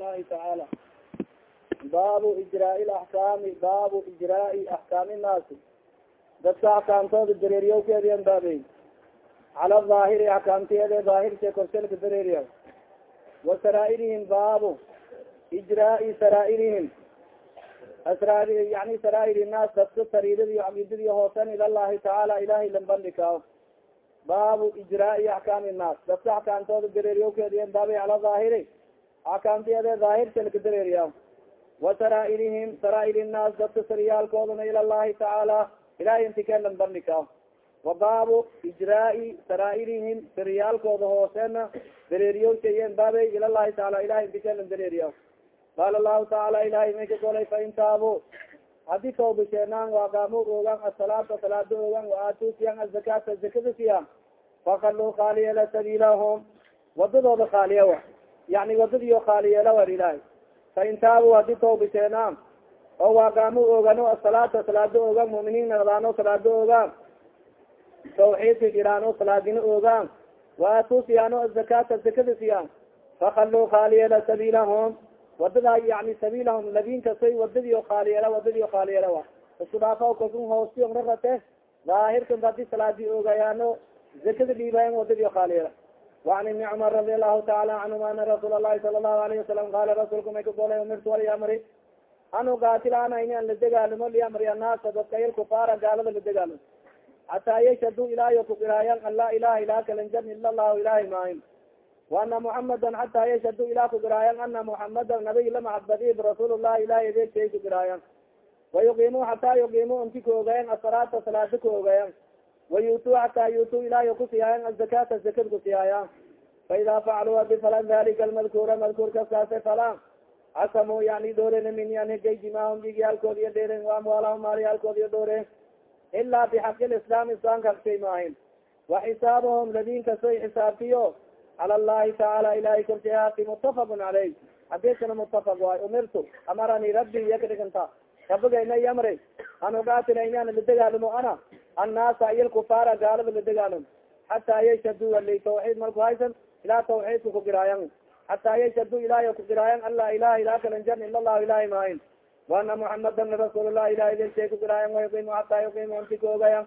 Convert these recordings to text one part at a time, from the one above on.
ilahi taala baabu ijraa laxkaami baabu ijraai axkaami naasi dadka axkaamtooda dareeriyawkeedian baabey cala daahiri axkaamteede daahirse korselka dareeriya wa saraairihim baabu ijraai saraairihim yani saraair naas dadka sariidadiyo caqiidadiyo hoosan ilalahi tacaala ilahay lan bandhikaaw baabu ijraai axkaam nnaas dadka axkaamtooda dareeriyowkeediy baabay ala daahiri axkaamtiade daahirsalka dareeriya wa saraairihim saraair nnaas dadka sariyaalkoodana ila llahi tacaala ilahay intikeelan bandhika wa baabu ijraai saraairihim sariyaalkooda hooseena dareeriyowsayeen baabay ila llahi taala ilahay intikeelan dareeriya qaala lahu tacaala ilahay maykagolay fain taabo fain taabu haddii tawbisheenaan waaqaamu ogan asalaata salaada ogan waaatu siyan azakaata zakada siyan fakaluu khaaliyela sabiilahum wadadooda khaaliyawa yani wadadiyo khaaliyeela war ilahay fain taabu haddii tawbisheenaan oo waaqaamu ogano asalaata salaado ogaan muminiin naqdaano salaado ogaan tawxiidka giraano salaadina ogaan waatuu siyaano azakaata zakada siyaan fakaluu khaaliyela sabiilahum wadada yani sabiilahum labin kastay wadadiyo khaaliyeela wadadiyo khaaliyeela wa isku dhaafa kasun hoosti onrarate daahirkan hadii salaadi ogayaano zakada dhiibayan wadadiyo khaaliyeela وan ibni cmar radi alahu taala canhuma ana rasuul الlahi sala الlahu alayه wasalam qala rasuulka may kagoolay umirtu walyamri an ugaatilaana in an la degaalimo liamri annaasa dadka il kufaara gaalada la degaalimo hataa yashhadu ilaayo kugiraayan an laa ilaha ilaha kalanjan ila lahu ilahay maahin وana muxamadan hataa yashhadu ilah kugiraayan ana muxamadan nabiy lamacabadib rasuul llahi ilahay adeegshay kugiraayan wayuqimu hataa yuqimu inti kaogayan asalaata salaada kaogayan wayutu hataa yutu ilahy kusiyaayan azakata zakad kusiyaayan faida facaluu adi falan dalika almadkura madkuur kaskaase falan casamuu yani dhooreen min yani gayjimahum dhigyaalkood iyo dheeren amwaalahum maalyaalkood iyo dhooreen ilaa bixaqi lislaam islaamka hagshay maahin wa xisaabuhum ladin kasoy xisaabtiyo cala llahi tacaala ilahay korshay haati mutafaqun caleyh hadiskana mutafaq waay umirtu amarani rabbi iya kadhiganta rabigayna i amray an ugaatila inaan la degaalamo ana annaasa iyo lkufaara gaalada la degaalamo hataa yashhadu alay tawxiid marku haysan ilaa tawxiidka kugiraayan hataa yashhadu ilahy kugiraayan an laa ilaha ilaha kalanjan ila lahu ilahay maahin waana muxamadan rasuul lah ilahay delshay kugiraayan wayuqimu hataa yuqimu anti kaogayan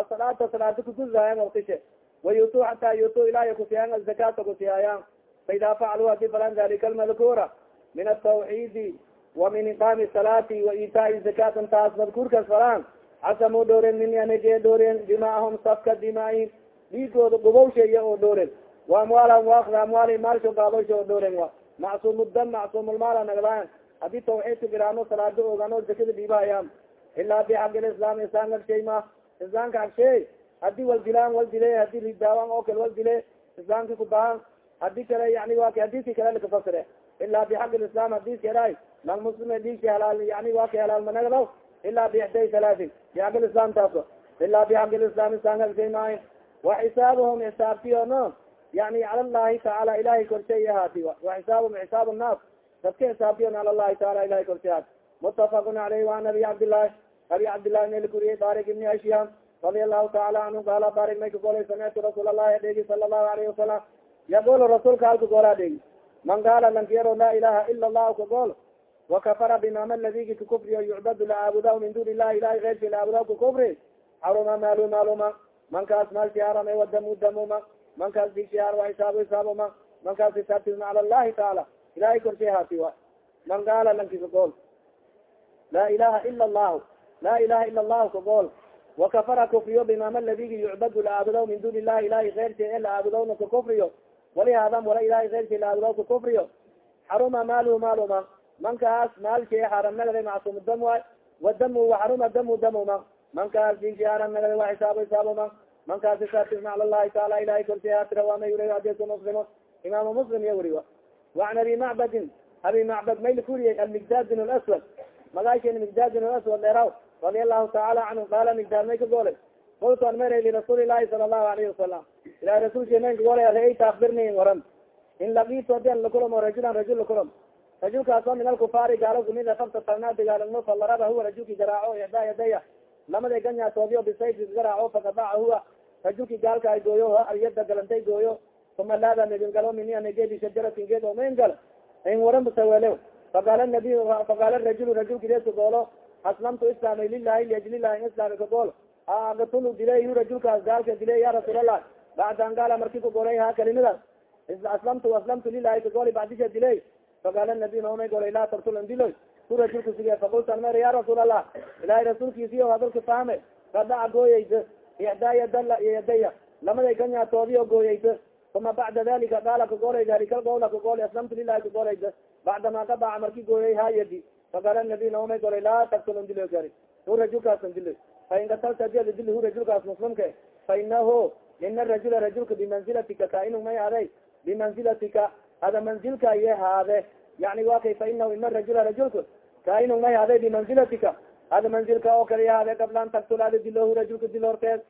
asalaata salaada kugudaayan waktishe wayutu hataa yutu ilahy kusiyayan azakata kusiyaayan faida facaluu hadi falan dalika almadkura min atawxiidi wa min iqaami salaati wa itaai zakatan taas madkuurkas falan casamuu dhooren min anage dhooren dimaahum safka dimaai dhiigooda gubowsheeya oo dhooren wa amwaalahum waakda amwaali maalsho gaadosha oo dhooren wa macsuum dam macsuumulmaala nagdaan haddii tawxiidka giraano salaado ogano zakada dhiibahayaan ilaa bixaqi lislaam isaan hagshay ma islaamka hagshay haddii wal dilaan wal dile haddii ridaawan oo kale wal dile islaamka kubahan haddii kale yani wa hadiski kale lakafasire ilaa bixaqi lislaam hadiska eray. Lang muslime dhiigsi halaal yani waa ka halaal managdaw ilaa bixday halaatin bixaqi lislaam taaso ilaa isaan hagshay maayo wa xisaabuhum xisaabtiyo no yani cala llahi tacaala ilahay korshay ahaati wa xisaabum xisaab nnaas dadka xisaabtiyon cala llahi taala ilahay korshay ahaati mutafaqun caleyh waan abi cabdillahi abi cabdillahi nel kuriyey barik ibni ashiyam radia allahu taala canhu qaala barik may kagolay samictu rasuul allahi adheegi sala allahu alayhi wasalam yaqulu rasuulka halka goola adheegi man qaala lankiyaro laa ilaha ila allahu kagool wakafara bimama ladigi kakufriyo yucbadu lacaabudahu min duni illahi ilahi keyrki lacaabudahu kakufri xaruma maalu maaluma mankaas maalshihaarame wadamu damuma. Mankaas dishihaar wa xisaabu hisaabuma mankaas hisaabtisma cala llahi taala. Ilahay korshay haati wa. Man qaala lanki kagool laa ilaha ila allahu laa ilaha ila allahu kagool wakafara kufriyo bimama ladigi yucbadu lacaabudahu min duni illahi ilahi keyrki e lacaabudawna kakufriyo walihadam wala ilahi keyrki lacaabudaw kakufriyo xaruma maaluhu maaluma mankaas maalshe xaram nagada macsuum dam waay wadamu waxaruma damu damuma mankaas dinki xaram nagada wa xisaabu hisaabuma mankaas isaabtisma cala llahi taala ilahay korsi haatirawaama yuri adisa muslimo imaamu muslim iya wuriwa waan abi macbadin abi macbad mayl kuriyey almigdad bin laswad magaashen migdad bin laswad dheeraw radia allahu taala canhu qaala migdaad may ka goolay kultu an mara lirasuuli lahi sala allahu alayhi wasalam ilahi rasulka may kagoolay raeyta akbirni waran. In lakitu adi an lakulamo rajulan rajul lakulam rajulkaasoo min alkufaari gaalo kumid afta talnaa dagaalagno falaraba huwa rajulki garaaco ixdaa yadaya lamada ganyaatoodiyo bisayfi garaaco fakadaca huwa. Rajulki gaalka ay gooyo alyada galantay gooyo. Uma laada megangalo miniana geedi shajaratin geed oo maingalo in waran busawele faqaala nabiy faqaala rajul rajulka deska goolo aslamtu islaamay lilahi liajlilahi islaami ka gool agatulu dilay hu rajulkaas gaalka dilay ya rasuulallah bacdan gaala marki ka golay ha kalimadaas aslamtu aslamtu lilahi ka gooli bacdisha dilay faqaala nabiy naomay golay laa tartulan diloy hu rajulka sige faqulta mer ya rasuul allah ilahay rasuulkiisiyo hadalka fahme kadaca gooyaysa icdaaya dala iyo yadaya lamaday ganyaatoodiyo gooyaysa uma bacda dalika gaala kagoolay dalika gawla kagoolay aslamtu lilahi kagooleysa bacdama qadaca marki gooyay ha yadi faqaala nabiy naomay golay laa tartulan dilo gari hu rajulkaasan dilo fain katalta di dili hu rajulkaas muslimka fainahu ina rajula rajulka bimanzilatika kainu may aday bimanzilatika ada manzilka iye haade yani wa kay fainahu ina rajula rajulka kainu may haday bimanzilatika ada manzilka oo kale haade qabla an taktul ada dilo hu rajulka dil horteed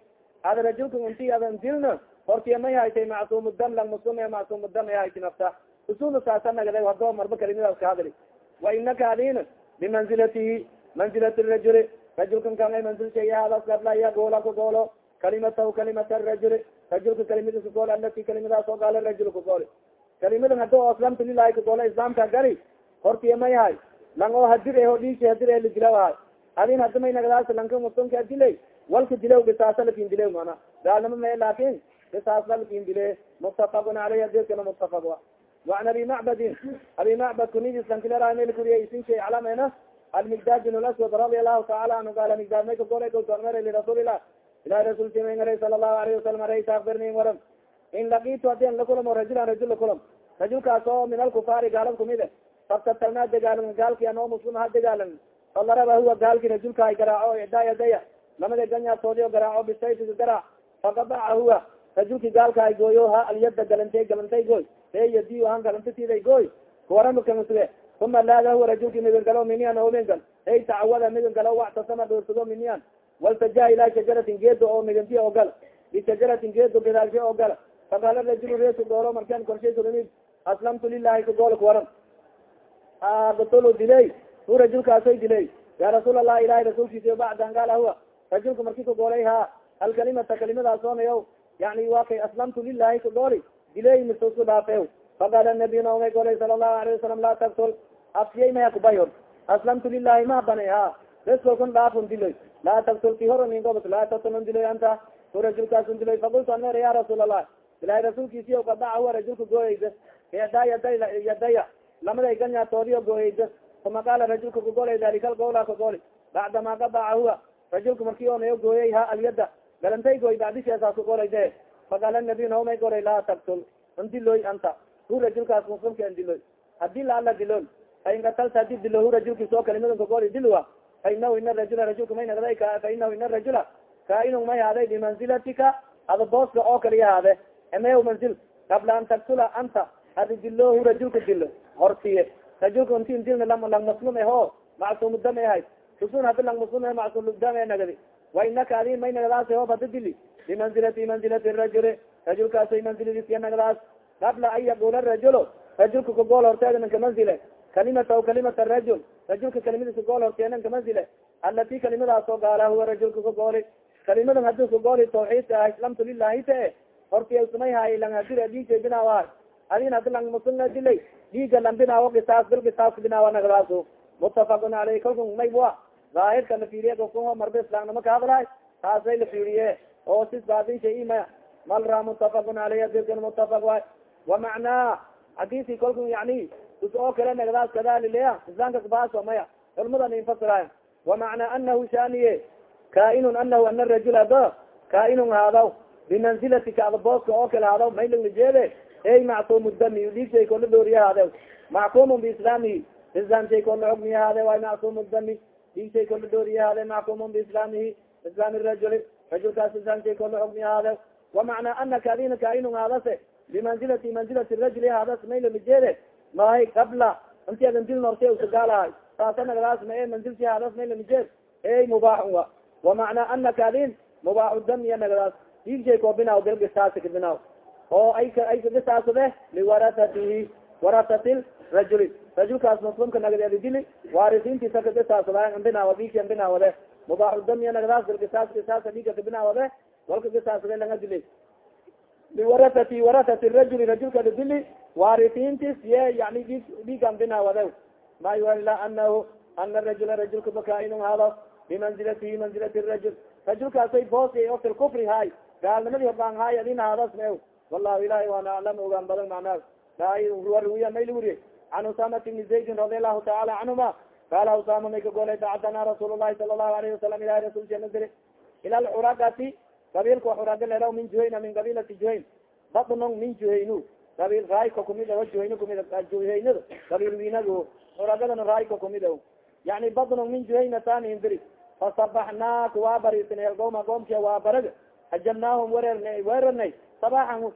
ada rajulka inti adan dilna hortiya may haytay macsuum dam lang muslim macsuum dam ay hayti nafta usul saasa nagada hado marba kalimadaas ka hadli wa inaka adin bimanzilatihi manzilati rajuli rajulkan kan ay iya goola ka goolo kalimatahu kalimata rajuli rajulka kalimada ka gool alati kalimadaas oo gaala rajul ka gool kalimadan hada oo aslamtu lilahi ka goola islaamka gali hortiya may hay lang oo hadir ho dhiisi hadir e lidilawahay adin hada may nagadaas lanka muslimka dilay walka dilaw bisaasa laakiin dilaw mana gaalnimo me laakin bisaasla laakiin dile mutafaqun aleyh adeskana mutafaq wa وan abi macbadin abi macbad kunidis lankilera mel kuriya isin shay calamena almigdad bin laswad radi allahu taala anhu gaala migdad may kagolay goltoonmer lirasuulilah ilahi rasultimangara sala allahu alayhi wasalam areysa akbirni waran in lakitu haddii an lakulamo rajulan rajul lakulam rajulkaas oo min alkufaari gaalad kumide faktatalnaa degaalan gaalki anoo muslim ha degaalan falaraba huwa gaalki rajulka ay garaaco idayadaya lamada ganyaatoodiyo garaaco bisayfiga garaac faqadaca huwa rajulki gaalka ay gooyo ha alyada galantay galantay gooy. E yadiyo han galantatiday gooy. Kuwaramakansue uma laada huwa rajulki migan galo minian omingal ey tacawada migan galo wactasama dhoorsado minian waltaja ilaa shajaratin geedo oo miganti oo gal. Bishajaratin geedo gadaalshe oo gal. Faqaala rajulu reesu doolo markan korshaysulimi aslamtu lilahi kagoolo kuwaran agatolo dilay. Hu rajulkaasoy dilay. Ya rasuul allah ilahi rasuulkiisa bacdan gaala huwa rajulka marki kagoolay ha alkalimata kalimadaas oonayo yani wa kay aslamtu lilahi kagooli dilay misasku dhaafew faqaala nabiy naomay golay sala allahu alayhi wasalam laa taktul afyay maya kubayor aslamtu lilahi ma bana ha besko kun dhaafun diloy laa taktul ki horo ningobs laa taktul diloy anta hu rajulkaasun diloy faqultu amer ya rasuul allah ilahi rasuulkiisiyo kadaca huwa rajulka gooyeysa yada yada yadaya lamaday ganyaatoodiyo gooyeysa uma qaala rajulka kagolay dalika algowla kagoli bacdama qadaca huwa rajulka marki onayo gooyey ha alyada galantay gooy bacdisheesaas kagolay de faqaala nabiy naomay golay laa taktul ndiloy anta hu rajulkaas muslimka ndiloy haddii laala diloon fain katalta haddii dilo hu rajulki soo kalimadan kagoli dilwa fainahu ina rajula rajulka may nagday fainahu ina rajula kaainun may haaday bimanzilatika ada booska oo kaliya haade eme manzil qabla an taktula anta hadi dilo hu rajulka dilo hortiye rajulka inti dilna lang muslim eho macsuum dam e hayd susun hadi lang muslim e macsuum dam e nagadi wa inaka adi may nagadaas ho bada dili bimanzilati manzilati rajuli rajulkaasay manziladiisiya nagadaas qabla an yaqula rajulo rajulka kagool horteeda nanka manzile kalimata kalimata rajul rajulka kalimadiis kagool hortee nanka manzile alati kalimadaas oo gaala huwa rajulka kagooli kalimadan haddii kagooli tawxiidka ah islamtu lilahi te hortiya sumay haay lang hadira dhiigay binaawa adin hadi lang musulna dilay dhiiga lang binaawo kisaas bil kisaas binaawa nagadaaso mutafaqun aleyh kalkun maybua zaahirka la fiiriye kofkuho marba islaamnimo ka hadlahay taasay la fiiriye oo sis baadin shay imaya malra mutafaqun aleyh dirkan mutafaq waay wamacnaa hadisi kalkun yani us oo kale nagadaas kadalileya islaamka kabaaso maya culmadan infasiraay wamacnaa anahu shaniye kaainun anahu ana rajul ado kaainun haadaw bimanzilatika ada booska oo kale haadaw maylagnajeede ey macsuum dami dhiigshay kola dooriya haade mackumun biislaamihi islaamshay kola xugmiya haade waay macsuum dami dhiigshay kola dooriya haade mackumun biislaamihi islaami rajuli rajulkaas islaamshay kola xugmiya haade wamacnaa anaka adina kaainun haadase bimanzilati manzilati rajuli haadas maylagnajeede mahay qabla inti adan dil norte usagaalahay saasa nagadaas ma e manzilsi haadas maylagnajeed ey mubaaxun wa. Wamacnaa anaka adin mubaaxu dam iya nagadaas dhiigshay koo binaaw bilgisaasi ka binaaw. Oo ay ay kagisaasade liwarasatihi warasati rajuli rajulkaas muslimka nagad dili waarisiintiisa kagisaasada binaawad dhiigsi binaawade mubaaxu dam iya nagadaas bilgisaas gisaasa dhiiga ka binaawade walka gisaasade langa dili liwarasati warasati rajuli rajulkada dili waarisiintis ye yani dhiigan binawade ma yuala anahu ana rajula rajulka bakaainun hado bimanzilatihi manzilati rajul rajulkaasay boosi o fil kufri hay gaalnimadii hogaan hay adin hadas ma wallahu ilahi waana aclam ogaan badan macnaa ruya mayl wuriye can usamat bni zaydin radi allahu taala canhuma qala usama may ka golay bacdana rasuul lahi sala lahu alayhi wasalam ilahi rasulkana diri ila lcuragati qabiilka xuraga leraw min juhayna min qabilati juhayn badnong min juhaynu qabiil raayka kumid a juhayna kumid juhaynada qabiil winado xuragadana raayka kumid a yani badnong min juhayna tani diri fasabaxnaaka waa bariisnay algoma goomkia waa barag hajabnaahum wereernay weerarnay sabaxan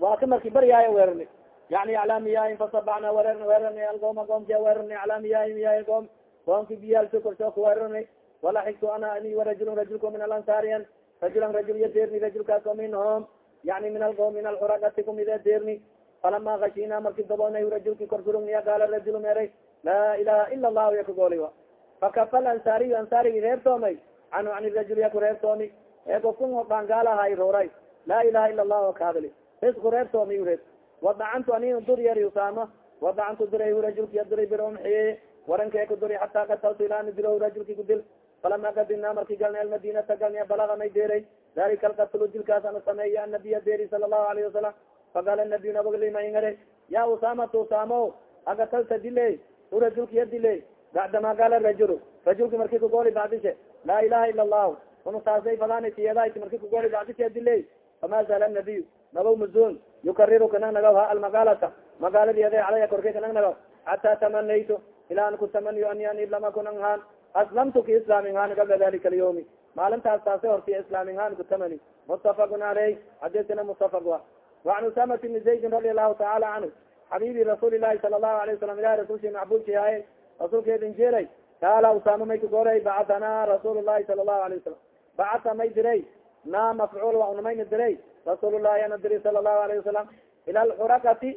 waa ka marki baryaayo weerarnay yani calaa miyaahin fasabaxna werer weerarnay algoma goomkia weerarnay calaa miyaahi miyahi goom goomki biyaalso korsoo ka weerarnay wala xigto ana ani warajulun rajulko min alansaariyan rajulan rajul iyo deerni rajulkaas oo minhom yani min alqom min alxuragati kumide deerni falama kashina marki daboolnay rajulki korsurugniya qaala rajulu meray laa ilaha ila allahu ya kagooli a fakafa ansaariy ansaarigi reertoomay canhu an rajul ya ku reertoomi ee kofkun dhaangaalahay rooray laa ilaha ila allahu kahadli risku reertoomi reer wadacantu anin dur yari usaama wadacantu diray rajulkiya diray biromxi warankee ku duri hataa kataltu ilaani diro rajulki kudil falama kadibna marki galna almadinata galna balaga deeray. Dalika alkatlu dilkaas ana sameeya anabiya deeri sala allahu alayhi wasalam faqala nabiy nabaglimangare ya usamatu usamo agatalta dile u rajulkiya dile bacdama gala rajul rajulki marki kugoli bacdishe laa ilaha ila allahu. Una saasay fadanitiyadayti marki kugoli bacdishe dile fama zala nabiy nabaw mazon yukariru kanang nagaw ha almagaalata magaaladi ade calaya korkay kanang nagaw xataa tamanaytu ilaa an kutamaniyo ani an lama kunang haan aslamtu ka islaamin haan qabla dalika alyawmi maalintaas taase hortiya islaamin haan kutamani mutafaqun caleyh xadiskana mutafaq wa wacan usamata bni zaydin radi allahu tacaala canhu xabibi rasuuli lahi sala allahu alayh wasalam ilahi rasulsi macbulki haaye rasuulka edin jeelay kaala usama may kagoray bacatanaa rasuul llahi sala allahu alayh wasalam bacata may diray naa mafcuul wa unamayna diray rasuul lahi anadiri sala lahu alayhi wasalam ila lxurakati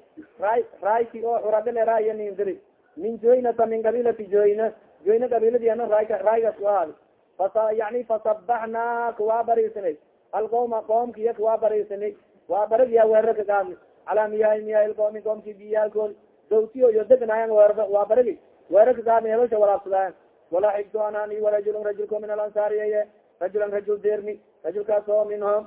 ray rayki oo oh, xuradhile raaya nindiri min joynata min qabilati joyna joyna qabiladiana rayka raygas ku ahaadi fasa yani fasabaxna kuwaa bariisinay alqoma qoomkiya kuwaa bariisinay waa barigya weerarka gaabni calaa miyahi miyahi lqoomi qoomki biyaalkool dawtiyo iyo degnaayan weerb waa barigi weerarka gaabni hebasha walaabsadaayan walaa xibtu anani warajulun rajulko min alansaariyaye rajulan rajul dermi rajulkaas oo منهم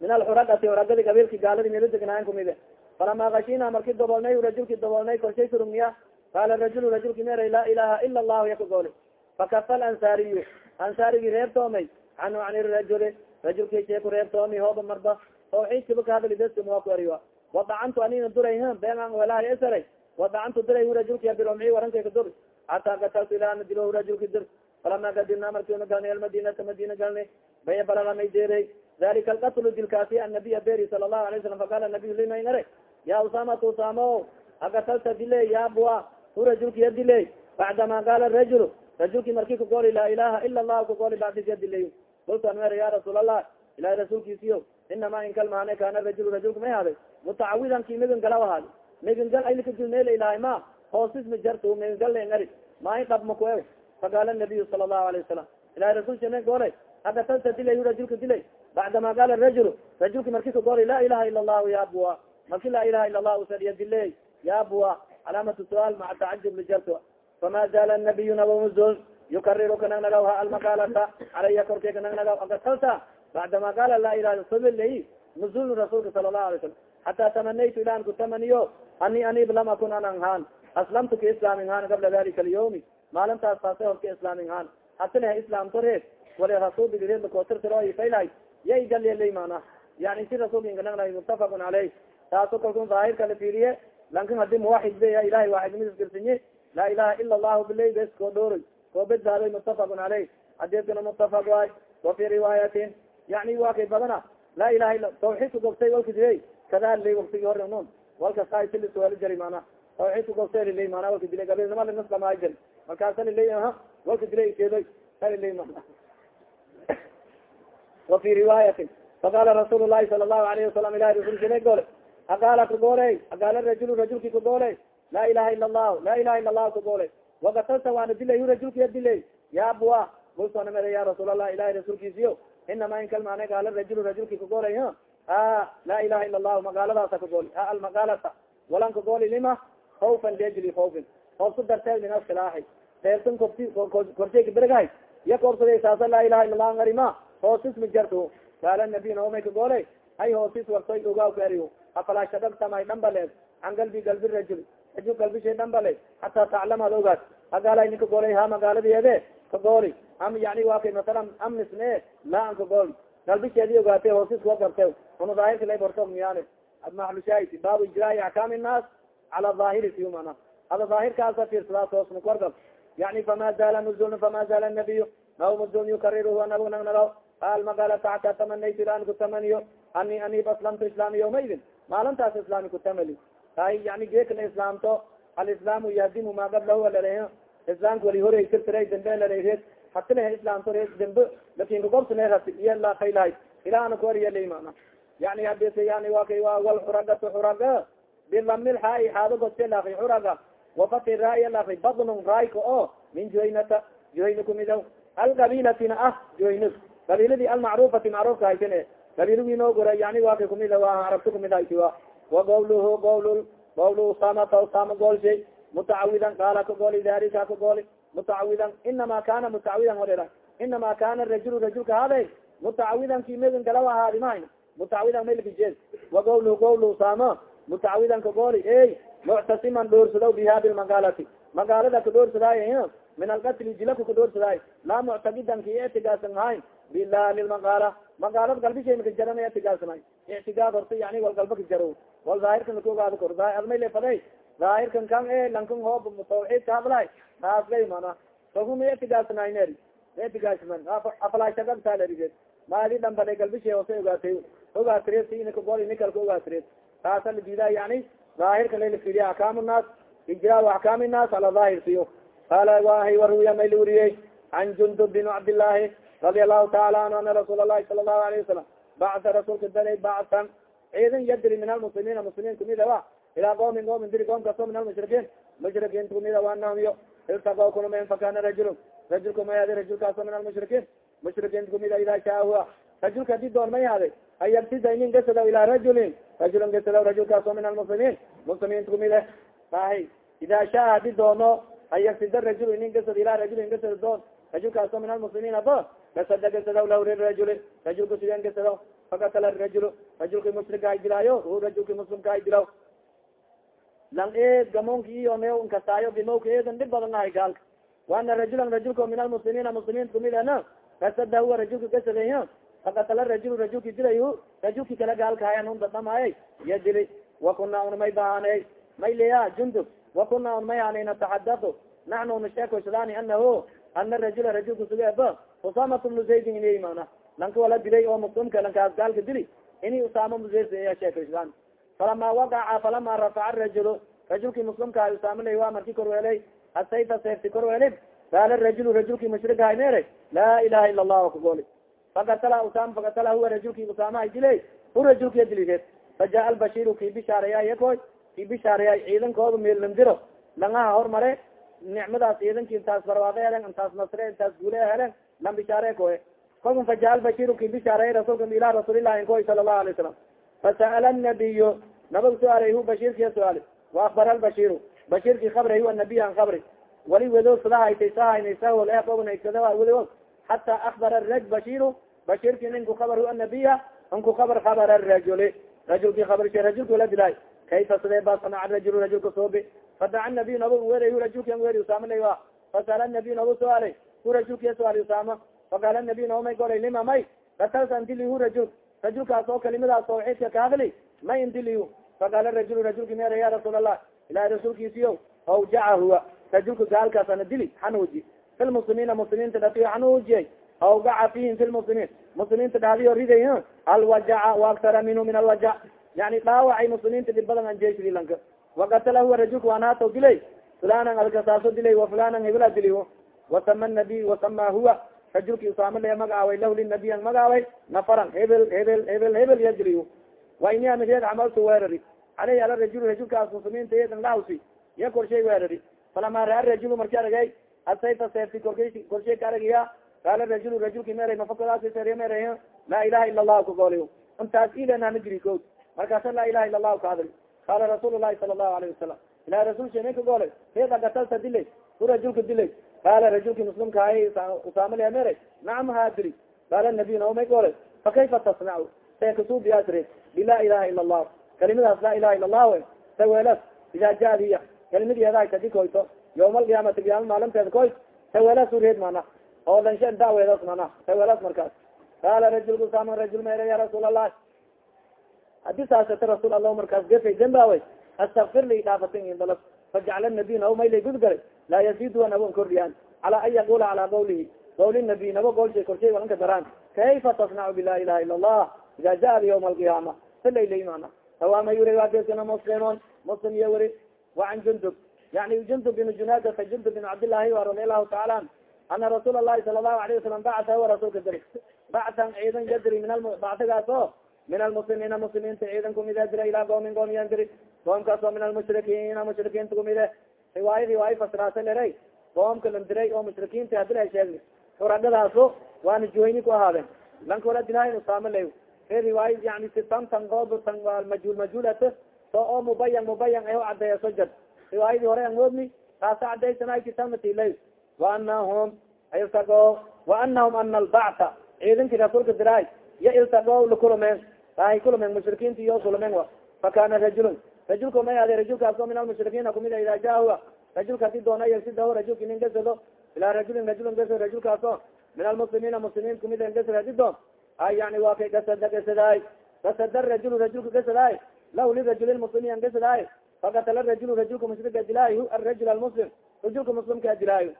min alxuragati xuragadi qabiilki gaaladi melo degnaayan kumide falama kashina marki daboolnay rajulki daboolnay korshay surugniya qaala rajul rajulki meray laa ilaha ila allahu yakagooli fakafa alansaariyu ansaarigi reebtoomay canhu an rajuli rajulki see ku reebtoomi hooba marba tawxiidkiba kahadli beskum waa wadacantu anina duray beenan welahay esaray wadacantu diray rajulki biromci warankay ka dur hataa kataltu ila ana dilo rajulki dir falama kadibna markiuna galnay almadinata madina galnay baya balaga may deeray dalika alqatlu dilkaasi annabiya beri sala allahu alay salam faqala nabiy limaynare ya usamata usamo akatalta dile ya bua hu rajulki ya dile bacdama qaala rajul rajulki marki kagoli laa ilaha ila allahu kagoli bacdis ya dilay kultu anmer rasuul allah ilahi rasuulkiisiyo inama inkalmaane kana rajul rajulka may haaday mutacawidan ki migan gala ahaad migan gal aylikajilnela ilahay ma hoosis ma jarto migan gal ngari ma in dhab maku faqaala nabiyu sala allahu alayه wasalam ilahi rasulkana goolay akatalta dilay rajulka dilay bacdama qaala rajul rajulki marki kagolay laa ilaha ila allahu ya bua marki laa ilaha ila allahu sadiya diley ya bua calaamatu suaal maca tacajub lijarto fama zaala nabiyu nabamuzul yukariru kanang nagaw ha almaqaalata calaya korke kanang nagaw akatalta bacdama qaala laa ilaha sabilay nuzul rasulka sala allahu alay salam xata tamanaytu ilaan kutamaniyo ani anib lam akun anan haan aslamtu ka islaamin haan qabla dalika alyawmi maalintaas taase horka islaamin haan islaam tore wali rasulkootirtiroifaylahay ya igalelay mana yani si rasulka inganagna mutafaqun caleyh taaso kalkun daahirka la fiiriye. Lankin haddii muwaxid beya ilahay waaxidnimis garsinye laa ilaha ila allahu bilay bes koo dhooroy koo bedbaaday mutafaqun caleyh xadiidkana mutafaq waay wa fi riwaayatin yani waa kay badana. Laa ilaha ila tawxiidka gobtay walka dilay kada lay waktigi hore nun walka saailisuali jari mana tawxiidka gobtay lilay mana walka dilay gabilnima linaslamaay jari markaasa lilay aha walka dilay keedoy salilay mana wa fi riwaayatin faqala rasuul lahi sala allahu alayhi wasalam ilahi rasulkina gole aqaala kagoole aqaala rajul rajulki kagoole laa ilaha ila allahu laa ilaha ila allahu kagoole wakatalta waana dilay rajulki ya dilay ya bua bulsona mere ya rasuul allah ilahi rasuulkiisiyo inama inkalmaane qaala rajul rajulki kagoolay ha laa ilaha ila allahu magaaladaasa kagooli ha almagaalata walan kagooli lima haufan liajli haufin hoobsa darteed min asilaaxi deertan korti korshay kabergahay iya koobsaday saasa laa ilaha ila lah ngarima hoosis ma jarto. Qaala nabiy naomay kagoole hay hoosis wartoy ogaa ku eriyo afalaa dhambaleed can galbi galbi rajul. Rajul galbishay dhambale hataa taclam ad ogaad. Agaalay nin kagoolay ha magaaladiyeede kagooli am yani waa masalan amnisne laa an kagooli galbisheedi ogaatay hoosis kuwa garte una daahirka lay borto miyane maxlushaahid baabu ijraai axkaam innaas cala daahiri siumana hada daahirkaasa fiirsadaas hoos makwargal yani fama zaala nuzulna fama zaala nabiyu naw muzul yukarirhu anagu nag nagaw qaal magaalata xataa tamanaytu ilaan kutamaniyo ani anib aslamtu islaami yawmaidin maalintaas islaami kutamali ay yani geekana islaamto alislaamu yahdimu maa qablahu alaleeyo islaamka wali horeysirtira dambe laleereed hatile islaamto rees dambe laakiin kagobsane iyo lakaylahay ilaana kuwariyaleymaana yani hadise yani wa kay wa walxuragatu xuraga bilamilxaai xaado godse laakay xuraga wafati raaya laakay badnun raayka oo min juhaynata juhayna kumidaw alqabilatina ah juhayna qabiladii almacrufati macrufka haytane qabiiladiinoo gora yani waa kay kumida waa arabta kumid haytiwa wa gawluhu gawl gawl usamata usama goolshay mutacawidan qaala ka gooli dalika ka gooli. Mutacawidan inama kana mutacawidan odera inama kana rajul rajulka haday mutacawidan kimedin galaw ahaadi mahayna mutacawidan maylkijed wa gawluhu gawl usama. Mutacawidan ka gooli ey muctasiman dhoorsadaw biha bilmagaalati magaalada ka dhoorsadaay min alqatli jilaka ka dhoorsadaay laa muctaqidan ki ictigaasan hayn bila lilmagaala magaalada galbishay maka jaran ictigaasnay ictigaad horta yani wal galba ka jaro wal daahirkan laka ogaado kor. Admay lefaday daahirkan kan e lankan hoob tawxiid ka hadlay taasgay mana sahuma ictigaasnayner ictigaasman afalaashagagsaalariged maadi dhambale galbishay hoose ogaatay ogaatireed si inaka gol nikalka ogaatireed taasa la diidaa yani daahirka layla fiiriya axkaam nnaas ijraa axkaam nnaas ala daahir siyo qaala wahay waruya may la weriyey can jundub bin cabdillaahi radia allahu taala anhu ana rasuul alahi sala allahu alayhi wasalam bacsa rasuulka daray bacsan ciidan yadri min almuslimiina muslimiin kumid a ilaa qoomin qoomin diri qoom kasto min almushrikiin mushrikiin kumid a anahum yo? Iltaqoo kulumeen fakana rajulun. Rajulka may ade rajulkaaso min almushrikiin mushrikiin kumid a idaa shaa hua rajulka haddii doon may hade an yabtida inin gasadaw ilaa rajulin. Rajulan gasadaw rajulkaaso min almuslimiin muslimiin kumid e sahi idaa shaa haddii doono an yaktida rajul inin gasad ilaa rajulin gasada doon rajulkaaso min almuslimiin abo gasada gasadaw law lirajuli rajulka sigen gasadaw fakatala rajul rajulki muslimka ay dilaayo hu rajulki muslimka ay dilaw lang eed gamonka iyo ne nkasaayo bimawka eedan dhib badan ahay gaalka waana rajulan rajulka min almuslimiina muslimiin kumidana kasada huwa rajulka gasaday fakatala rajul rajulki dilay rajulki kala gaalka hayan un dadamaay ya dili wakuna un may bahaney may leya jundub wakuna un may hani nataxadatu naxnu una sheekoysadaani anahu ana rajula rajulka sugeeba usamat bnu zaydin inay mana lanka wala dilay oo muslimka lankaas gaalka dili ini usama muzerya sheekaysadaan falama waqaca falama rafaca rajul rajulki muslimka usaamala waa marki korweelay asayfa seefti korweelid qaala rajul rajulki mushrik haynere laa ilaha ila allah kagoli fakatala usama fakatala huwa rajulki usama hay dilay hu rajulkiya dilideed faja albashiru ki bishaareya yakoy ki bishaareya ciidankooda meellandiro langaha hormare nicmadaas ciidanki intaas barwaaqe helen intaas nasre intaas guule helen lan bishaare koe. Kolka faja albashiru ki bishaareya rasulka ila rasuulillahi koy sala allahu alay salam fasa'ala nabiyu nabag su'aalay hu bashirkiya su'aali waakbara albashiru. Bashirki kabray huwa nabiy an kabri wali wedo sadahaytay sahaynaysaol eonaysada weligo xata akbara raj bashiru. Bashirki ninku kabar hu nabiya inku kabar kabar rajuli rajulki kabarsi rajulka wala dilay kayfa sidee ba sanaca rajul rajulka soobi fadaca nabiy nabag weray hu rajulki an weri usaamala wa. Fasala nabiy nabag su'aalay hu rajulkiya su'aali usaama faqaala nabiy naomay golay lima may katalsan dili hu rajul. Rajulkaas oo kalimadaas tawxiidka ka hadli may indiliyu faqaala rajul rajulki mer ya rasuul allah ilahi rasuulkiisiyo awjaca huwa. Rajulka gaalkaas ana dili xanuuji fi lmuslimiina muslimiinta dhatiyo xanuujiyay awgaca fihim fi lmuslimiin muslimiinta dhadiyo riday alwajaca waaktara minhu min alwajac yani dhaawacay muslimiinta dhib badan anjeeshri lanka. Wakatala huwa rajulka waanaataw dilay fulanan alkasaaso dilay wa fulanan hebela dili wasama nabiy wasama huwa rajulki usaama le magacaaway lah linabiy an magacaaway nafaran hebel hebel hebel hebel yadiliy wa ini amigeed camaltu weerari aleyh ala rajul rajulkaas muslimiinta eedan lahawsi iya korshay weerari falama raa rajul marki aragay asayfa seefti kork korshay ka aragiya qaala rajul rajulki meray mafakadaasi seriya meray laa ilaha ila allah kagooliy intaas ko markaasa laa ilaha ila lahu ka hadli qaala rasuul lahi sala allahu alayhi wasalam ilahi rasul shemay ka goolay heda gatalta dilay ku rajulka dilay qaala rajulki muslimka hay usaamaleamere nacam ha dili qaala nabiy naomay goolay fa kayfa tasnacu say kasuubiyaasre bila ilaha ila allah kalimadaas laa ilaha ila allah saweelas ida jaadiya kalimadiiada kadi koyto yawma alqiyaamati qiyaama maalinteeda koyt saweelas ureed mana oo danshe daweedas mana saweelas markaas qaala rajulka usaama rajul mere ya rasuul allah haddii saasata rasuul allah markaas gefay dembaawe astakfir li dhaafatin indalab fajacla nabiy nabo maylay gudgalay laa yazidu an agon kordhiyaan calaa an yaqula calaa qawlihi qawli nabiy nabo golshay korshay walanka daraan kayfa tasnacu bila ilaha ila allah ida jaa yawma alqiyaama salaylay mana awama yuri adesina muslimon muslim iyo weri waan jundub yani jundub bin junadata jundub bin cabdillahi wa radi allahu taala an ana rasuul lahi sala lahu alayh wasalam bacata huwa rasuulka diri bactan ciidan yadri min bactigaas o min almuslimiina muslimiinta ciidan kumide dira ilaa goomin goomiyan diri goomkaas oo min almushrikiina mushrikiinta kumide riwaaya riwaaya fasiraasa leray goomka lan diray oo mushrikiinta hadila sheegni xuragadaas waana juhayni ku ahaadeen. Lanka wala dilahay usaama ley e riwaaya yani sitan tan goob tan majul majulat so oo mubayan mubayan aho cadeeya so jad riwaayadii hore an moodni taasa cadaysanay kitamatiilay waanahum iltago waanahum ana albacta ciidankii rasuulka diraay ya iltago lakulumeen ahay kulumeen mushrikiinta iyo kulumeen wa. Fakana rajulun rajulka may ade rajulkaas oo min almushrikiina kumid ida jaa huwa. Rajulka haddii doona yasidaho rajulka nin gasado ilaa rajulin rajulun gasad rajulkaas oo min almuslimiina muslimiin kumid a gasad hadi doon ay yani waa kay gasada gasadaay gasada rajul rajulka gasadaay lah lirajul muslimiin gasadaay fakatala rajul rajulka mushrika dilaayo arajul almuslim. Rajulka muslimka dilaayo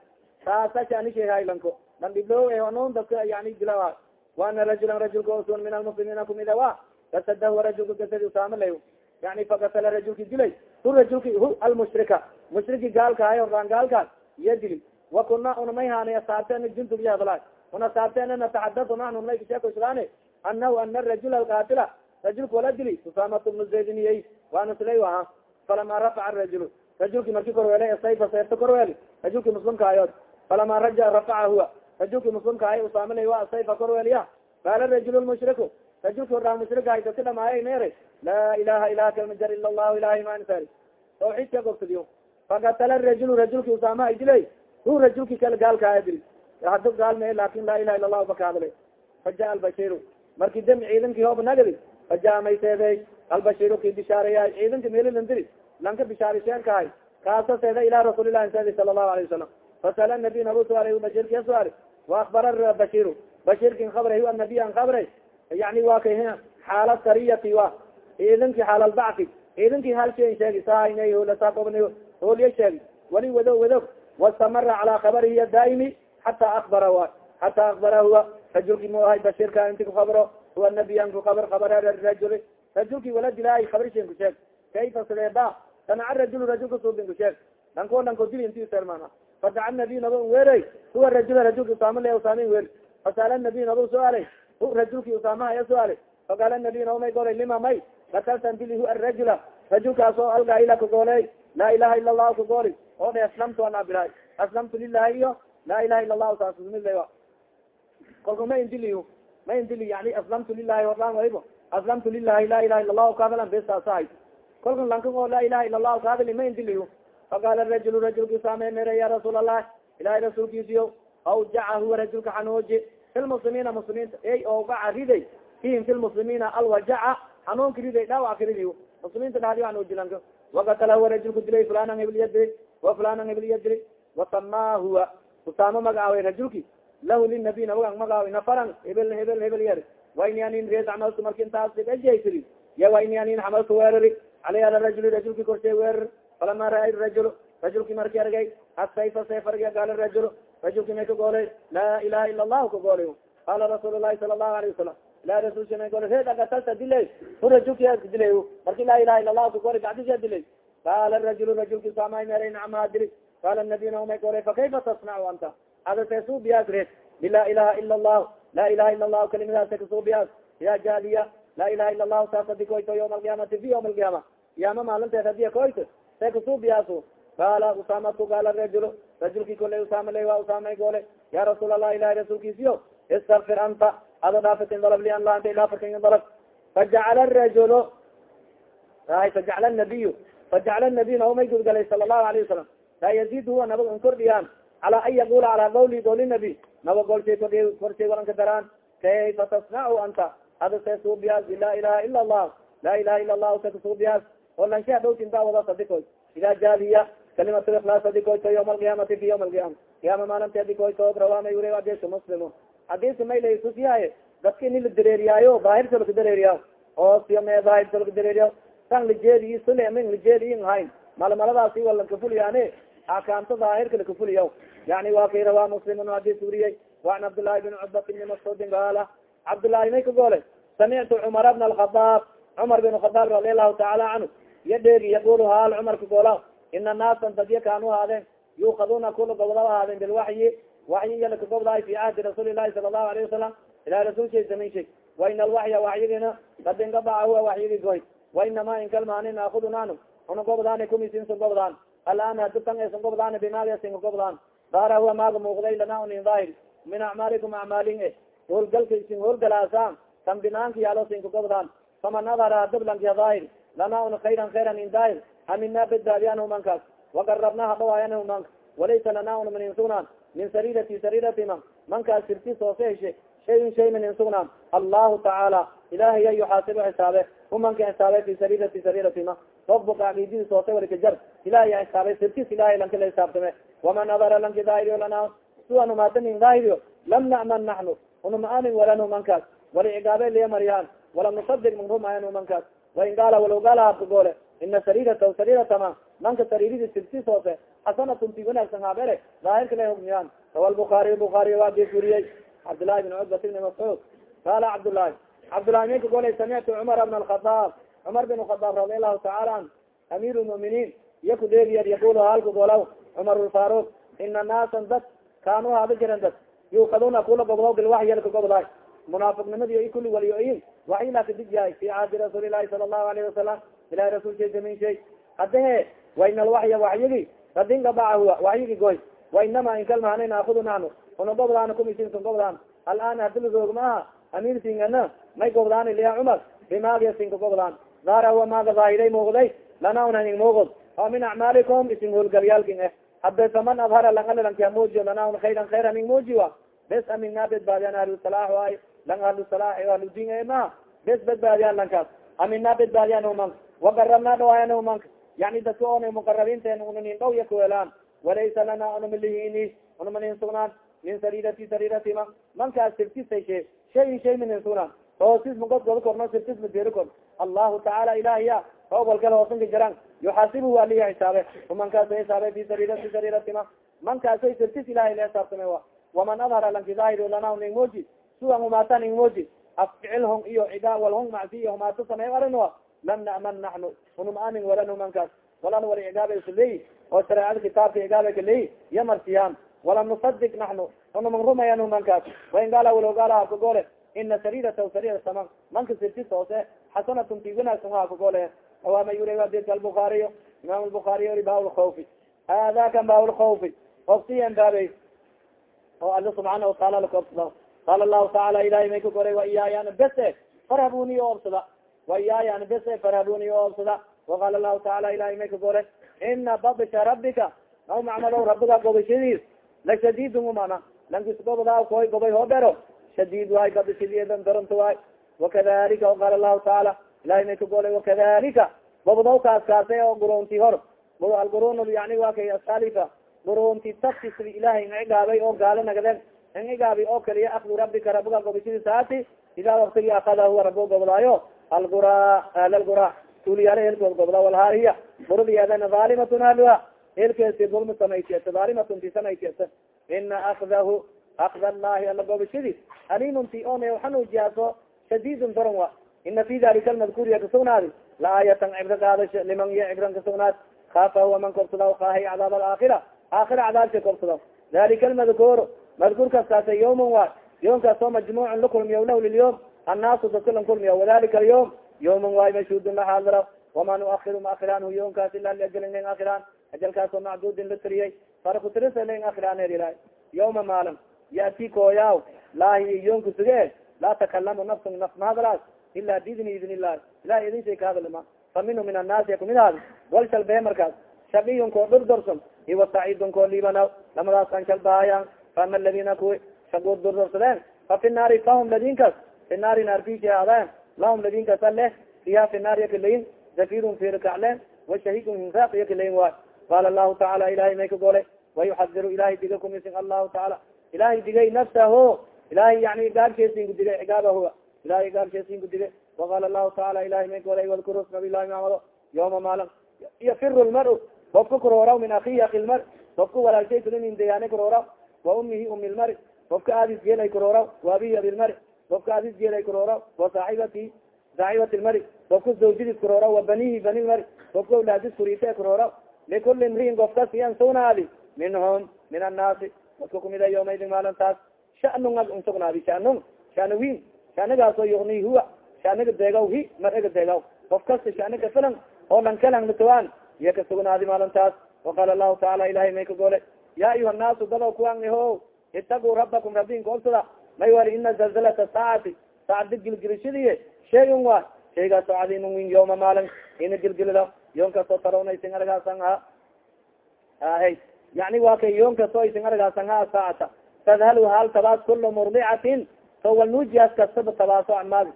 taasa shanisheehaylanko dan dhiblo hanuun dadka yani dila waana rajulan rajulka osun min almuslimiina kumida wa gasadahu rajulka gasadi usaama lay yani fakatala rajulki dilay hu rajulki hu almushrika. Mushriki gaalka hay ordaan gaalka iya dili. Wa kuna una may haanay asaabteena jundub iyo hadlaa una asaabteena nataxadatu nahnu may kasheekoslaan anahu ana rajul alqatila rajulka wala dili. Usaamatu bnu zaydiniyey waana silay aha falama rafaca rajul rajulki marki korweelay sayfa seerta korweeli rajulki muslimka ayood falama raja rafaca huwa. Rajulki muslimka ay usaamalay wa sayfa korweeliya qaala rajul mushriku rajulki oraa mushrika ay dadka dhamaayay neere laa ilaha ilaha kalmajar ila allahu ilahay maanfari tawxiidka gobsadiyo fakatala rajul rajulki usaama ay dilay hu rajulki kala gaalkaaya dili hado gaalme laakiin laa ilaha ila allahu baka hadlay faja albashiru marki dam ciidankii hoob nagadi faja mayseedey albashiru ki bishaareya ciidanka meelilan diri lanka bishaari sheerkahay kaasa seeda ila rasuulilahi sadi sala allahu alayه wasalam fasala nabiy nabu suaal bashirkia suaali waakbara bashiru bashirkin kabray anabiy an kabray yani waa kay xaala sariyati wa ciidanki xaalalbacti ciidankii halshen sheegi sahaynay holasaaqobn hooliya sheegi wali wado wado wastamara calaa kabarihi daaimi xata akbara wa xata akbara huwa rajulki mu ahay bashirka inti kukabro huwa nabiyan kukabar kabar rajuli rajulki wala dilaayi kabrishen ku sheeg kayfa sideeba sanaca rajul rajulka suubin ku sheeg dhanko dhanko dil inti sermana fadaca nabiy naba weeray huwa rajula rajulka usaama le usaamin weer fasaala nabiy naba suaalay rajulki usaamaha ya suaalay faqaala nabiy naba may golay lima may bakaltan dili hu arajula rajulkaas oo algaila kagooley laa ilaha ila allahu kagooli oo dhe aslamtu an abilaay aslamtu lilahi iyo laa ilaha ila allahu saasmila kolka ma indili ma indili yani aslamtu lilahi oraan waybo aslamtu lilahi laa ilaha ila allahu kaadalan besaasahay kolka lanka oo laa ilaha ila allahu kaadali ma indili faqaala rajul rajulki saame mere ya rasuul allah ilahay rasuulkiisiyo awjaca huwa rajulka xanuuji fi lmuslimiina muslimiinta ey ogaca riday fihim fi lmuslimiina alwajaca xanuunka riday dhaawac ka ridiy muslimiinta dhadi xanuuji lanka wakatala huwa rajulka dilay fulanan hibliya diri wa fulanan hibliya diri wasamaa huwa usaamo magacaaway rajulki lahu linabiy nabagan magaaway nafaran hebel hebel hebel yar waini anin camaltu marki intaas ajaytiri ya waini anin xamaltu weerari caley ala rajuli rajulki korshay weerar falama ra rajul rajulki marki argay asayfa sayf argay gaala rajul rajulki may ka goolay laa ilaha ila allahu ka goolay qala rasuul lahi sala allahu alayه wasalam ila rasulka may goolay reed agatalta dilay hu rajulki aska dilay marki laa ilaha ila allahu ka goolay bacdisa dilay qala rajul rajulki samay meray nacmaa dili qala nabiyna may goolay fakayfa tasnacu anta ada tesubiyaas reed bila ilaha ila allahu laa ilaha ila allahu kalimadaas kasubiyaas ya jaadiya laa ilaha ila allahu saasadi koyto yawma alqiyamati fi yawma alqiyama qiyaama maalinteed hadiya koyto se kasubiyaas qaala usamatu qaala rajul rajulki kole usama le wa usamay goole ya rasuul allah ilahi rasuulkiisiyo istakfir anta ada dhaafatin dalab li an la anta dhaafatin dalab. Fajacala rajul fajacala nabiy fajacala nabiy naomay gudgalay sala allahu alayh wasalam laa yazid huwa nabag an kordhiyaan calaa an yaqula calaa qawli qawli nabi. Naba golshay kordhiy korshay walanka daraan kayfa tasnacu anta? Ada se suubiyaas laa ilaha ila allah laa ilaha ila allah se kasuubiyaas oo lanshaha dhowtinta wada sadikoy ida jaadiya kalimat ikhlaas adikoyto yawma alqiyaamati fi yawma alqiyama qiyaama maalinti adikoyto rawaamay wuri adisku muslimu hadisi mayla tusyahay dadka ini la dareeriyaayo daahirta laka dareeriya oo siyame daahirta laka dareeriya san lijeedi sulemin lijeedi in hayn malmaladaasi wa lakafuliyaane axkaamta daahirka lakafuliya yani wa kay rawaa muslimun hadis uriyey waan cabdillaahi bin cutbat bni mascuudin gaala cabdullaahi may ka goole samictu cumar bna alkhadaab cumar bin khadaab radi allahu taala canhu iyo dheegi yaqulu haal cumar ka goola ina naasan dadya kaanu haadeen yuukaduna kula gobda ahaadeen bilwaxyi waxyi iya laka gobdaay fi cahdi rasuuli lahi sala allahu alayhi wasalam ilahi rasul shay samayn shay waina alwaxya waxyigina kad ingabaca huwa waxyigi goy wainama inkalmaani naakudu naanu una gobdaani kumisinsa gobdaan alaan haditan aysan gobdaan bimaagisinka gobdaan daara huwa maaga muuqday lana unin daahir min acmaalikum acmaalin e hoolgalka isin hoolgalaasaan kan binaanka yaalo sinka gobdaan faman adhara dablanka daahir lana una khayran khayran in daahir hamina badbaadiyan humankaas wagarabna hadhawaayan humanka walaysa lana una min insugnaan min sarirati sarirati man mankaas sirtis hoose heshe shayin shay min insugnaan allahu tacaala ilahiya yuxaasibu xisaabe humanka xisaabe fi sarirati sarirati ma robka aqiididis hoose warikajar ilahiya xisaabe sirtis ilahay lanka la xisaabtame waman adara lanki daahiriyo lana suan umaatanin daahiriyo lam na'man naxnu unuma anin walan humankaas wali cigaabe liya mariyaan walam nusadik manrumayan humankaas wain gaala walaw gaala habkagoole ina sarirata sariratama manka sariridi sirtis hoose xasanatun ti wanaagsan habere daahirka la hugmiyaan rawa lbukaariy bukaariy waa dis uriyey cabdillaahi bin cutbat ibni mascuud qaala cabdullaahi cabdullahi may ka golay samictu cumar bna alkhadaab cumar bin khadaab radi allahu tacaala an amiir lmuminiin iyo kudeegiyad yaqulu halka golaw cumar lfaruq ina naasan dad kaanu haada jiran dad yuukaduna kula gobdaw bilwaxyi lka gobdaay munaafiqnimadi i kuli waliyoyin waxyi laka dig yahay fi caadi rasuuli lahi sala allahu alayhi wasalam ilahi rasul shay hadahe waina alwaxya waxyigi radingabaca huwa waxyigi goy wainama inkalmaana naakudu nahnu una gobdaana kumisinka gobdaan alaan hadiladoog maaha amiir singana may gobdaan liya cumar bimaagiya sinka gobdaan daara huwa maaga zaahiday muuqday lana unaning muuqod oo min acmaalikum isin hoolgalyaalkin eh hada faman adhara langalanka muujiyo lana un khayran khayran ing muujiwa bes amina bedbaadiyan ahlusalaax waay lang ahlusalaax ahludin e ma bes bedbaadiyan lankaas amina bedbaadiyan humanka wagarabna dhawaayan humanka yani dadka oona muqarabinten unanin dhaw ya kuwelaan walaysa lana unamalihiini unamanin sugnaan min sarirati sariratima mankaas sirtisashe shayin shay minin sugnaan hoosis magodgoda korno sirtis maderi kor allahu tacaala ilahiya obolkal hoosanka jaran yuxaasibu waa liya xisaabe umankaasa xisaabe fi sarirati sariratima mankaasay sirtis ilahay la xisaabtame wa waman adhara lanki daahir lana ning moji suwan humaata ning moji afficilhon iyo cida walhon macsi iyo humaato samey arinwa lam na'man naxnu unum aning walan humankaas walan wala cigaaba isley oo shareecada kitaabka cigaaba kaley iyo marsiyaan walam nusadik naxnu unuman rumayan humankaas wain gaala walow gaala hakagole ina sarirata sarira sama manka sirtis hoose xasanatun ti wanaagsan waa kagole awaama yura adika albukaariyo imam lbukaariy ori baa lkawfi hada kan baa lkawfi ofsiyan baabey oo alla subxaana wataala lakobsada qaala lahu tacaala ilahay may ka goray wa iyaayana bese farhabuni o obsada wa iyaayana bese farhabuni o obsada waqaala lahu tacaala ilahay may ka gore ina babisha rabbika naw macmalow rabbiga gobashadiis la shadidun umana lankis gobdaa koy gobay hoobero shadid waay babishadiidan daronta waay wakadalika qaala lahu tacaala ilahay may ka golay wakadalika gobdow kaas kaase oo guroonti hor algurun yani wa kay asalifa guroonti tafti sidi ilahay ncigaabay oo gaalo nagden ncigaabi oo kaliya akdu rabbika rabbiga gobashadiis haati idaa waktigi akada huwa rabo gobdaayo algura alalgura tuuliyaala helkood gobda walhaariya guradiyeedana dhaalimatun ahluha helkeesi dulmi samaysiyata dhaalimatun ti samaysiyata ina akdahu akd allahi ala gobashadiis alimun ti one xanuujiyaaso shadidun daron wa ina fi dalika almadkuuriya kasugnaadi la aayatan cibro qaadasho liman iyo cibran kasugnaad kaafa huwa man kobsada kaahay cadaab alaakhira aakhira cadaabsha kobsada dalika almadkuur madkuur kaskaasa yawman wa yoomkaasoo majmuucun lakulmiya lahu lilyom annaasu dadka lan kulmiya wadalika alyawm yawman waay mashhuudun laxaadira wama nuahiru ma akiraanhu yoomkaas ila liajalin ling akiraan ajalkaasoo macduudin la tiriyay farakutirisa ling akiraan erilahay yawma maalin yati kooyaaw laahi yoomka suge laa takalamu nafsun naf mahadalaas ila biidni idn illahi idin shay ka hadalima fa minhu min annaasi kumid haadi wal shalbee markaas shaqiyun koo dhurdorson iwa saciidun koo lamadaas an shalbahayan faama aladina kuwi shaquu durdorsadeen fa fi naari fahum ladinkas fi naari naarfisha adeen lahum ladinkas aleh fiha fi naar yakalayin zafirun firkacleen washahidun hinsaaq waay qala lahu tacaala ilahay may ka gole wayuxadiru ilahay diga kumisin allahu tacaala ilahay digay nafsaho ilahay yani gaabsheesinku digay cigaabahua ilahay gaabsheesinku digay waqala lahu tacaala ilahay may golay wadkuru nabi lahi mamado maalin yafiru lmar qofka kurooraw min akihi aki lmar qofka walaalshay kulinindeyaane kurooraw wa umihi umi lmari qofka aadis geelay kurooraw wa abihi qofka aadis geelay kurooraw wa saaxibati saaxibat lmari qofka zawjadis kurooraw wa banihi bani lmari qofka awlaadis kuriite kurooraw likuli imriin qofkas yan sugnaadi minhum min annaasi. Dadka kumida yawmaydin maalintaas. Shanunga unsugnaadi shanung shana wiin shanigaaso yugni huwa. Shaniga deegaw hi maraga deegaw. Qof kasta shaniga filan oo lankalang natawaan iya ka sugnaadi maalintaas. Waqala lahu taala ilahay may ka gole ya ayuha naasu dadaw kuwangniho itaguu rabakum rabin koobsada may wali ina zalzalata saacati saacda gilgilishadiye shayun wa shaygaaso cadiimun win yawma maalin ina gilgilida yoon kastoo tarownaysin argaasan ha ahe yani wa kay yoon kastoo aysin argaasan ha saacata tadhalu hal tabaas kula murdicatin so wal nuujiyaas kastaba tabaaso amaadi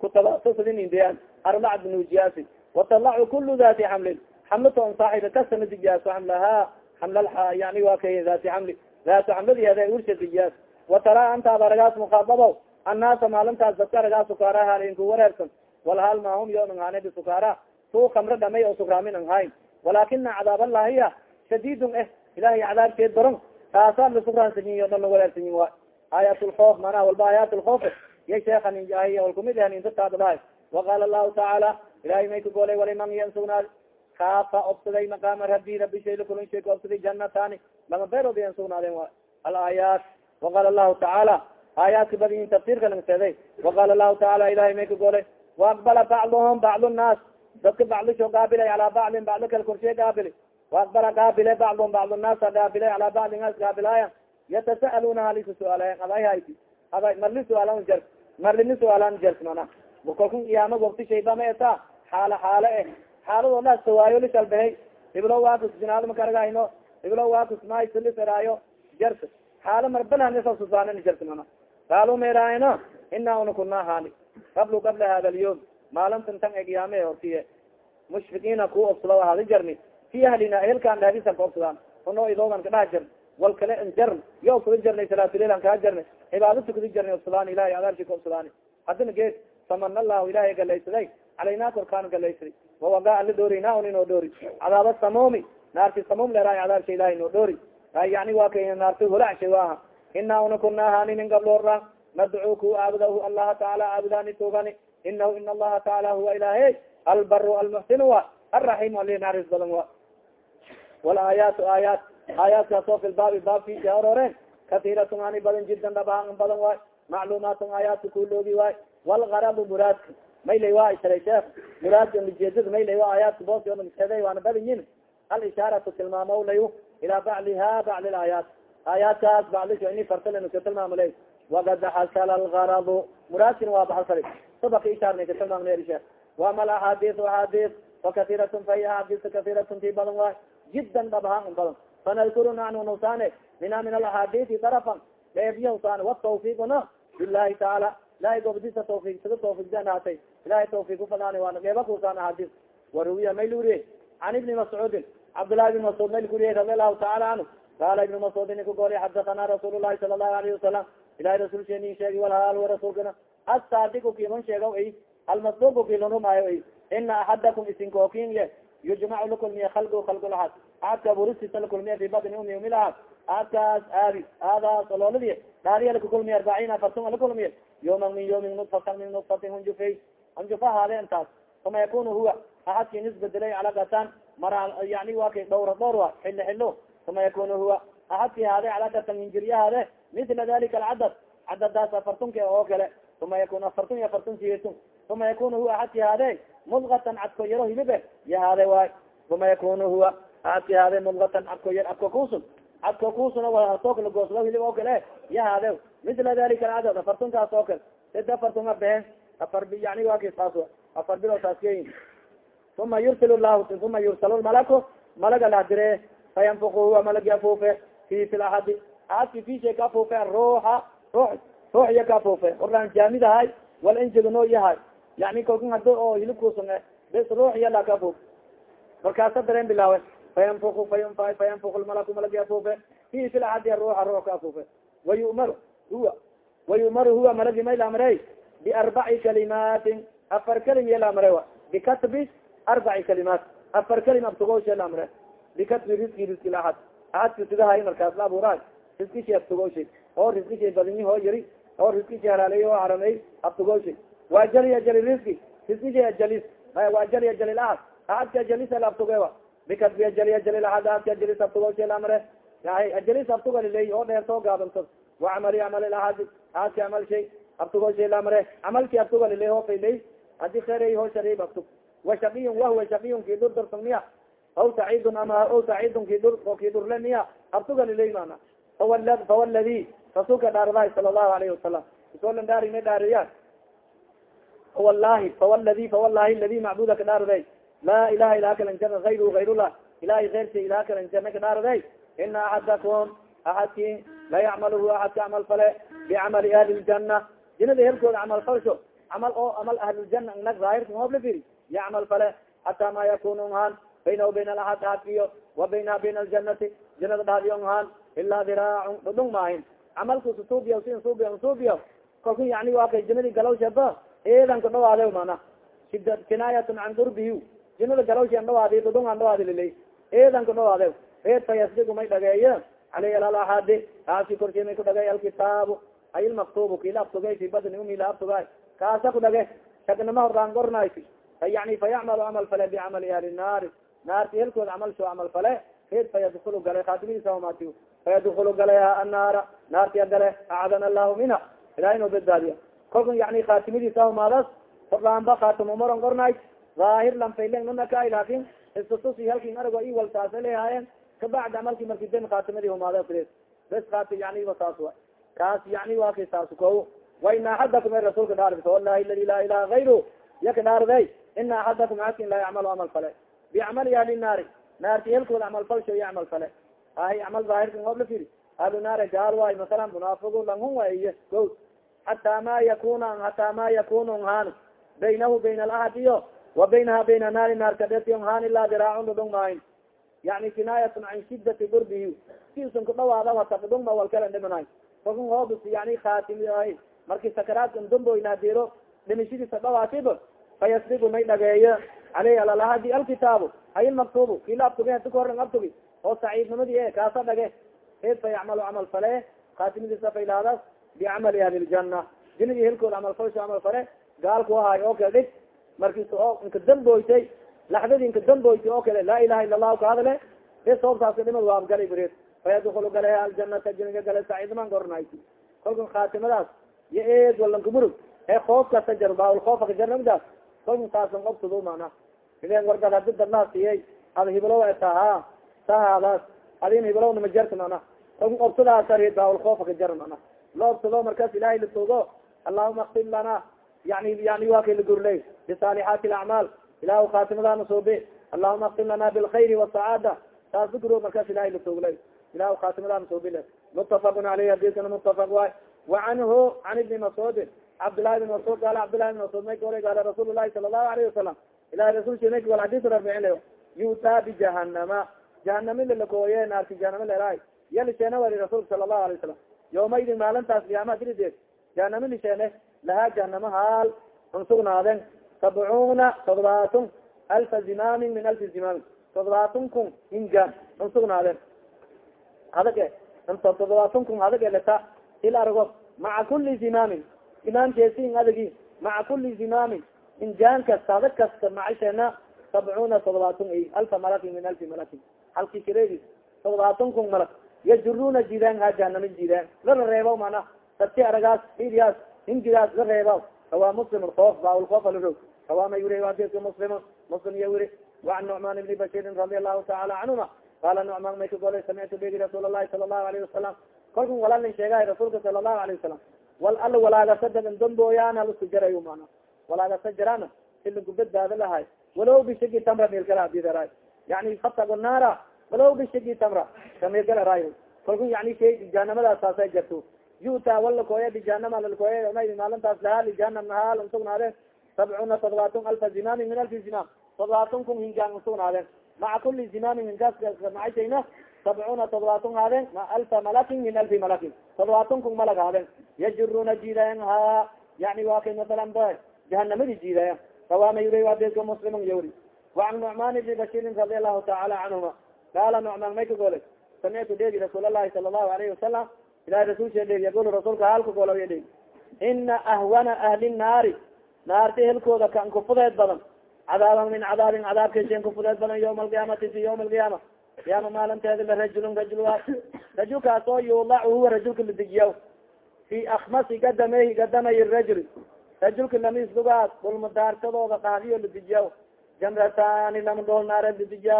ku tabaaso sidin indiyaan arbacad nuujiyaasi watalacu kulu dati xamlin xamlito on saaxiba kastana dijiyaaso xamlaha xamla yani wa kay dati xamli daatu xamladiheeda ursha dijiyaas watara antaad aragaas mukhaadabo annaasa maalintaas dadka aragaas sukaara halinku wareersan wal hal maahum yo ang hane bisukaara tu kamro dhamay oo sukraamin ang hayn walakina cadaab allahiya shadidun eh ilahay cadaabkeed daron taasa lasukraansanyiyo dhan la wareersanyin wa aayat lkoof manaa walba aayaat lkoof ya sheeka ninjahiy wal kumid ah nintatadadahay waqala lahu tacaala ilahay may ka golay waliman yan sugnaadi kaafa obsaday maqaama rabi rabi shay lakulin shay ka obsaday janatani lama beerood yan sugnaadeen wa alaayaat waqala lahu tacaala aayaadka badiyin tafsirka langseeday waqala lahu tacaala ilahay may ka golay waaqbala bacduhum bacdu nnaas dadka bacdisho gaabilay calaa bacdin bacdo kal korshe gaabili waaqbala gaabile bacduhum bacdu nnaasa gaabile calaa bacdin as gaabilaaya yatasa'aluna halisa suaalayan aday hayti aday marli suaalan jer marlini suaalan jers mana kalkun iyaama wakti shaybama eta xaala xaale eh xaaladoo dha sawaayo lisalbehay iblo waakus jinaado makaragahayno iblo waakus maaysilisaraayo jers xaalo marbananisasusaanin jers mana kaalu meeraayno ina una kunaa haali qablu qabla hada alyom maalintan tan e iyaame hortiye mushfikiina ku obsado hadi jarni fi ahlina ehelkaan dhahdisan ka obsadaan uno idoogan kadhaha jar wal kale njarn yo obsada jarnay salaatulelan kaa jarnay cibaado tukadi jarnay obsadaan ilahay adarshi ka obsadaani hadina geed famana allahu ilahay galaysaday calayna korkaan galaysaday wawaga ala dhoorina un inoo dhoori cadaaba samumi naarti samum leeraay cadaabsha ilahay inoo dhoori yani waa kay naarti holacshay waaha ina una kuna ahani min gabloora nadcu ku aabudahu allaha taala aabudani tugani inahu in allaha taala huwa ilahe albaru almuxsin wa. Alraxim ali naris badan wa. Walaayaatu aayaat. Aayaatkaasoo fi lbaabi baabkiisa ororeen kasiiratun ani badan jidan dhabahan badan waay. Macluumaatun aayaadka kuloogi waay. Walgaradu muraadka maylay waa isharay sheekh. Muraadka ujeedada maylay waa aayaadka boosi onaseeday waana badinyin alishaaratu tilmaamo lay ilaa bacliha bacli laayaat aayaadkaas baclisho ini fartalen ka tilmaamolay wakad xasala algaradu muraadkina waa baxasari sabaka ishaarnay ka tilmaamnay sheekh wama alaxaadiis axaadiis fakasiiratun fa hiya axaadiisa kasiiratun ti badan waay jidan dhabahaan badan fanadkuru nanu nusane mina min alaxaadiisi darafan dheebya usane watawfiiquna bilahi tacaala ilahay gobdisa tawfiq sida tawfiqdan haatay ilahay tawfiq ufadaan waana dheeba kuusaan axaadiis waruwiya may can ibni mascuudin cabdullahi ibni mascuud may lguriye radi allahu taala canhu qaala ibni mascuudin ka goolay xadathana rasuul lahi sala allahu alayhi wasalam ilahay rasuulkeeni sheegi walhaal wa rasuulkana asaadiku kiman sheegaw ay almasduuku kilan rumaayo ay ina axadakum isinkookin ye yujmacu lakulmiya kalgu kalgulahaad aadka aburisisa lakulmiya fi badni umi umilahaad aadkaas aadi aadaas olooladi dhaariya lakakulmiya arbaciin afartun lakulmiya yawman min yawmin nudfatan min nudfatin hunjufay hunjufa intaas uma yakunu huwa axadkin isbedelay calaqatan mara yani waa kay dhowra dhowr wa xilo xilo uma yakunu huwa axadki haade calaqatan hinjiryahaade mila dalika alcadad cadadaas afartunka oo kale. Uma yakun afartun iyo afartun siyeetun uma yakunu huwa axadki haade mudgatan cadko yaro hilibe yahaade waay. Uma yakunu huwa axadki haade mudgatan cadko yar cadko kusun cadko kusuna wasookalagooslo hilib oo kale yahaade mila dalika alcadad afartunkaas oo kale. Sida afartun abehe afar yani kay saas afar bilo saas keyin uma yursil lahu uma yursal malaku malaga lahadire fayanfuk huwa malagi afuufe fi fi laadi aadki fishay ka afuufe ruuxa ruu ruux iya ka afuufe oraan jaamid ahay wal injigno yahay yani kalkan hado oo hilibkusun bes ruux iya la ka afuuf markaasa dareen bilaawe fayanfuk fayanfuk malaku malagi afuufe fi fi laadi ruuxa ruux ka afuufe wayu'maru huwa wayu'maru huwa malagi may laamrey biarbaci kalimaatin afar kalim iya arbaci kalimaat afar kalim abtugoshe laamre bikatbi riski riski laad aadka sidahay markaas la abuuraay riskishi abtugoshe oo riskishi badinyi hoo yari oo riskishi halaaleey oo haramey abtugoshe waa jali ajali riski riskishi ajalis waa jali ajali laad aadka ajalis la abtugewa bikatbi ajali ajali laad aadka ajalis abtugoshe laamre yahay ajalis abtugaliley oo dheer soo gaabanto wa camali camali laad aadka camal shay abtugoshe laamre camalki abtugaliley hoo fayley haddii kheerey hoo sharib abtug wa shaqiyun wahwa shaqiyun ki dur durtugniya aw saciidun ama o saciidun ki dur oo ki durle miya. Abtugaliley mana fawa fawaladi rasuulka dhaardahay sala allahu alayhi wasalam isoolan dhaari may dhaariya fawalahi fawaladi fawalahi ladi macbuda ka dhaarday laa ilaha ilaha kalanjana ayru ayrullah ilahay eyrsa ilaha kalanjana ka dhaarday ina axadakum axadki la yacmaluhu axadka camal fale bicamali ahli ljana jinada helkooda camal falsho camal oo amal ahliljana nag zaahirka hoob firi yacmal fale hataa ma yakunu nhaan baynahu bayn alaad aadkiyo wa baynaha bayn aljanati janada dhahdiyo nhaan ilaa diraacun dhudhung maahin camalku susuubiya sin suubiya suubiya kalku yani waa kay janadi galawshaba eedan ka dhawaade mana sida kinaayatun can durbihi janada galawshi an dhawaadi dhudhung an dhawaadi lilay eedan ka dhawaade eed fayasdigu may dhageeye aleyh alalaxaadi aasi korsi may ku dhagey alkitaabu ay ilmaktubu kila abtugay fi badni umila abtugay kaasa ku dhage shagnama horaan gornays yani fayacmalu camal fale bicamali ahli naari naarti helkood camal sho camal fale ed fayadkulu gale khaatimidiisahomati fayadkulu galeha annaara naartiya gale acadana allahu minha ilahay noo badbaadiya kolkan yani khaatimidiisahomaadas hordaanba khaatimumaron gornays zaahir lanfaylen nanakaay laakin istutusi halkin arago i waltaasa lehaayeen kabacdi camalki marki den khaatimadi humaada bes khaati yani saas wa kaas yani waa saas ko wa ina axadakum rasuulka dhaarb wallahi ladi laa ilaha gayru yaka dhaarday ina axadakum akin laa yacmalu camal fale bicamali ahli naari naarti helkooda camal falsho iyo camal fale ahay camal zaahirka oob la firi ahlu naari gaal waay masalan munaafigu langhun waaiyo ko hataa ma yakuna hataa ma yakunu nhaan baynahu bayn alahad iyo wa baynaha bayna naari naarka dhetiyo nhaan ilaa diraacun dhudhung maahin yani kinaayatun can shidati durbihi siusan ku dhawaada hata dhudhungma walkala dhimanay kakun hoobis yani khaatimi marki sakaraadkan damboynaadiro dhimashadiisa dhawaatib fayasdigu may dhageeyo aleyh alalahadi alkitaabu hay maktubu kila abtuge hadi kahorn abtugi oo saciidnimadi e kaasa dhage ed fa yacmalu camal fale khaatimidiisa faylaadas bicamali ahli ljana jinigi hilkood camal falsho camal fale gaalku ahay oo kale dhig markis oo inka damboytay laxdadi inka damboytay oo kale laa ilaha ila allahu ka hadle e soobtaasi dhimad waabgalay bred fayadkulu gale aljanata jiniga gale saciidniman gornays kolkan khaatimadaas iyo eed walankamurug ee koofkasa jar baalkoofaka jarnamdaas kolkan taasan obtudo mana ilen wargad hadi dadnaa siyay ada hiblow eta ha sahaadaas adin hiblow nama jarta mana kolkan obtadaasar baalkoofaka jar mana la obtudo markaas ilahay latugo allahuma aktim lana. Yani yani waa kay lagurley bisaalixaati alacmaal. Ilahu khaatimadaana soobe allahuma aktim lana bilkhayri wasacaada taas laguro markaas ilahay latuglay ilahu khaatimadaana soobile mutafaqun aleyh hadiskana mutafaq waay. Wacanhu can ibni mascuudin cabdllahi bin mascuud gaala cabdillahi bin mascuud may kole gaala rasuul sala allahu alayhi wasalam ilahi rasulki may wal xadis raficin le yutaa bijahanama jahanami lalakooye naarki jahanama leeraay iya lisheene wari rasuulka sala allahu alay wasalam yawmaydin maalintaas qiyaamaha dirideed jahanami lisheene lahaa jahanama haal. An sugnaaden. Sabcuuna todobaatun alfa zimaamin min alfi zimaamin todobaatun kun hingaan an sugnaaden. Adage todobaatun kun adage leta. Il argo maca kuli zimaamin imaamkeesin adagi maca kuli zimaamin injaan kasta adag kasta macasheena sabcuuna todobaatun i alfa malakin min alfi malakin halki kireedi todobaatun kun malak yajuruna jiraan ha jahanama jiraan lala reebo mana. Dadki aragaas idiyaas hingidaas la reeba rawaa muslim koof baaulkoof alaro rawaa ma wuri hadiska muslim muslim iya wuri waan nucmaan ibni bashirin radi allahu taala canhuma. Qala nucmaan may ka golay samictu begi rasuul allahi sala allahu alayhi wasalam kolkan walaalin sheegahay rasuulka sala allahu alayhi wasalam wal al walaagasadagan dambooyaan hal isku jaray mana walaagasa jirana silaku badbaado lahay. Walow bishagi tamra meelkala didara yani fatago naara walow bishagi tamra ka meelkala kalku yani shay jahanamadaas saasa jarto. Yuta wala kooya bijahanama lalkooya ma maalintaas lahaa lijahanam nahaal usugnaadeen sabcuna todobaaton alfa zimaamin min alfi zimaam todobaaton kun hingaan usugnaadeen maca kuli zimaamin hingaasmacaytayna sabcuna todobaaton haadeen ma alfa malakin min alfi malakin todobaaton kun malag haadeen yajuruna jiidayan ha yani waa kay masalan ba jahanamadi jiidaya rawaama yuri wadeska muslimun yawri waan nucman ibni bashirin radi allahu taala canhuma qaala nucman may ka golay samictu dheegi rasuul alahi sala allahu alayhi wasalam ilahi rasulsha dheegi yaqul rasuulka halka golaw dheegi ina ahwana ahli naari naarta helkooda kan kufudeed badan cadaaban min cadaabin cadaabkashen kufudeed badan yawma alqiyaamati fi yawma alqiyaama qiyaama maalinteeda la rajulun rajul wa rajulkaas oo yuulacu huwa rajulka ladijiya fi akmasi gadamey gadamay rajul rajulka lamisdugaas dulmadaartadooda dhaadiyo ladijiya jamratani lama dhool naare ladijiya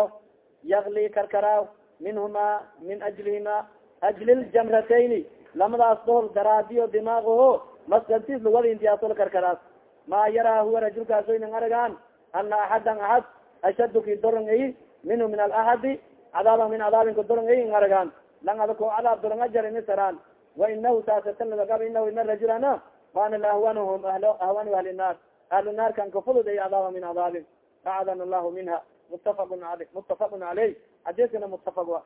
yakli karkaraaw minhuma min ajlihima ajli ljamratayni lamadaas dhool daraadiyo dimaagoho maskantis lugada intiyaasol karkaraas ma yaraa huwa rajulkaas oynan aragaan ana axadan axad ashadu ki doron ay minhu min alaxadi cadaaba min cadaabin ka doron ay aragaan lang ada ko cadaab doron ajarini saraan wa inahu taasatan lagagab inahu ina rajulana waana laahwanhum ahwanu ahli naar ahlu naar kan kafudud ay cadaaba min cadaabin acadana allahu minha mutafaqun al mutafaqun caleyh xadiskana mutafaq wa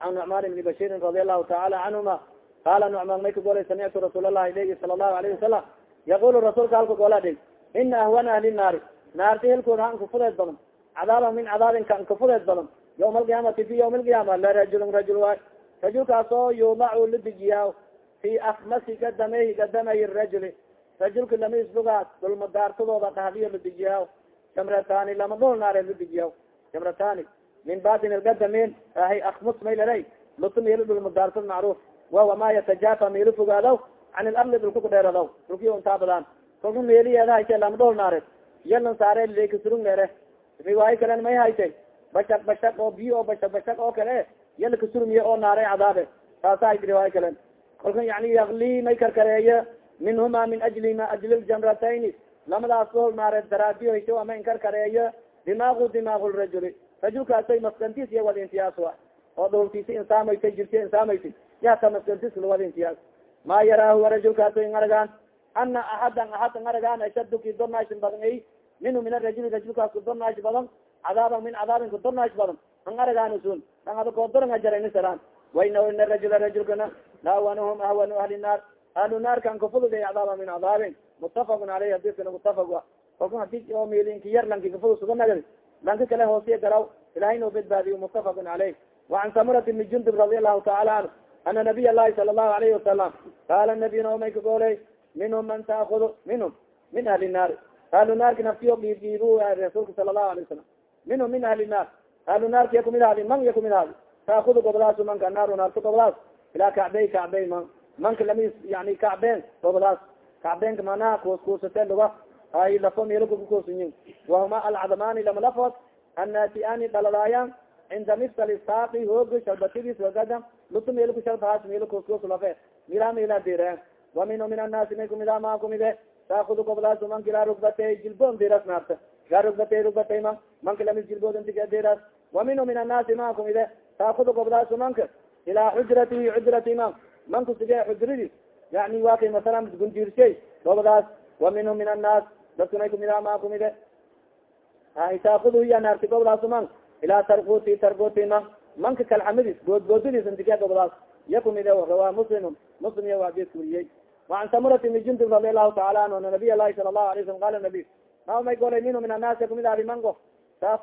an nucmaan ibni bashirin radi allahu taala canhuma qala nucmaan may ka samictu rasuul allahi legi sala allahu alayhi wasalam yaqul rasuulka halka goola dhig ina ahwana ahli naari naarta helkooda ha badan cadaaba min cadaabin ka nkafudeed badan yawma alqiyaamati fi yawma alqiyaama la rajulun rajul waay rajulkaas oo yuulacu la dejiyaa fi akmasi gadamey gadamay rajuli rajulka lama islugaas dulmadaartadooda dhahdiyo la dejiyaa jamratani lama dhul naare la dejiyaa jamratani min batin ilgadamin ahay akmus may lalay lutu meelo dhulmadaartad macruuf wawa ma yatajafa meelo fogaadaw can ilarli dhulka kudheeradaw dhulki untaa badaan kolka meeliyeeda hayte lama dhol naare yalan saare lekasrung leere riwaayo kalen may hayte bashak bashak oo biyo oo bashak bashak oo kale. Yala kasurmiye oo naare cadaabe. Saasa hayt riwaayo kalen. Kolka yani yakli may karkareeye minhuma min ajli ma ajli ljamratayni lamadaas dhol naare daraadiyo hayto ama in karkareeye dimaagu dimaagu rajuli. Rajulkaasay maskantis iya wada intiyaas wa oo dhowlkiisi insaamaysa jirti insaamaysi yata maskantis lawada intiyaas. Ma yaraahu rajulkaasay in aragaan ana axadan axad n aragaan ashadu ki dornaash badan ay minhu min arajuli rajulkaas ku dornaash badan cadaaban min cadaabin ku dornaash badan an aragaan sun an ada koo doran ajaranisalaan wainahu ina rajula rajulkana laawanhum ahwanu ahli naar ahlu naar kan kafudud cadaaba min cadaabin mutafaqun aleyh hadiskana mutafaq wa kalku hadi oo meelinki yar lanki kafudud suga nagad lanka kale hoosiya garaw ilahay noo badbaadiyo mutafaqun caleyh wacan samurat bni jundub radi allahu taala canhu ana nabiy lahi sala allahu alayhi wasalam qaala nabiy naomay ka gooley minhum man taakud minhum min ahli naar ahlu naarka naftiyo giibgiib rasuulka sala allahu alay wasalam minhum min ahli naar ahlu naarka ya kumid ahdi man ya kumid ahdi taakudu gobdaas manka naaru naarta gobdaas ilaa kacbey kacbey man. Manka lami yani kacbeen gobdaas kacbeenka manaha kuuskuusate luga ay lafo meelo kukukuusinyin wahuma alcadamaani lama lafood annaasiani dhaladaayan cinda mifsal saaqi hooga shalbatidis wagada lutu meelo kushalbahaas meelo kuuskuus lafe. Mila mila dire. Wa minhu min annaasi may kumida ma kumide taakudu gobdaas manka ilaa jilboon diras naarta ilaa rugbatey rugbatay man manka lamis jilbood intiga diras wa minhu min annaasi ma kumide taakudu gobdaas manka ilaa xujratihi xujrati man manku sige xujradis yani wa kay masalan gundiirshay gobdaas wa minhu min annaas dadka may kumida ma kumide taakudu iya naarti gobdaas man ilaa tarkuti tarkuti man manka kalxamadis goodgoodidis intige gobdaas ya kumide rawaa muslim muslim iya waadis kuriyey وan samurat bni jundub radi alahu taala anhu ana nabiy lahi sala lahu alay slam qala nabi maa may golay minhu min annaasi kumid ahdi mango? Saas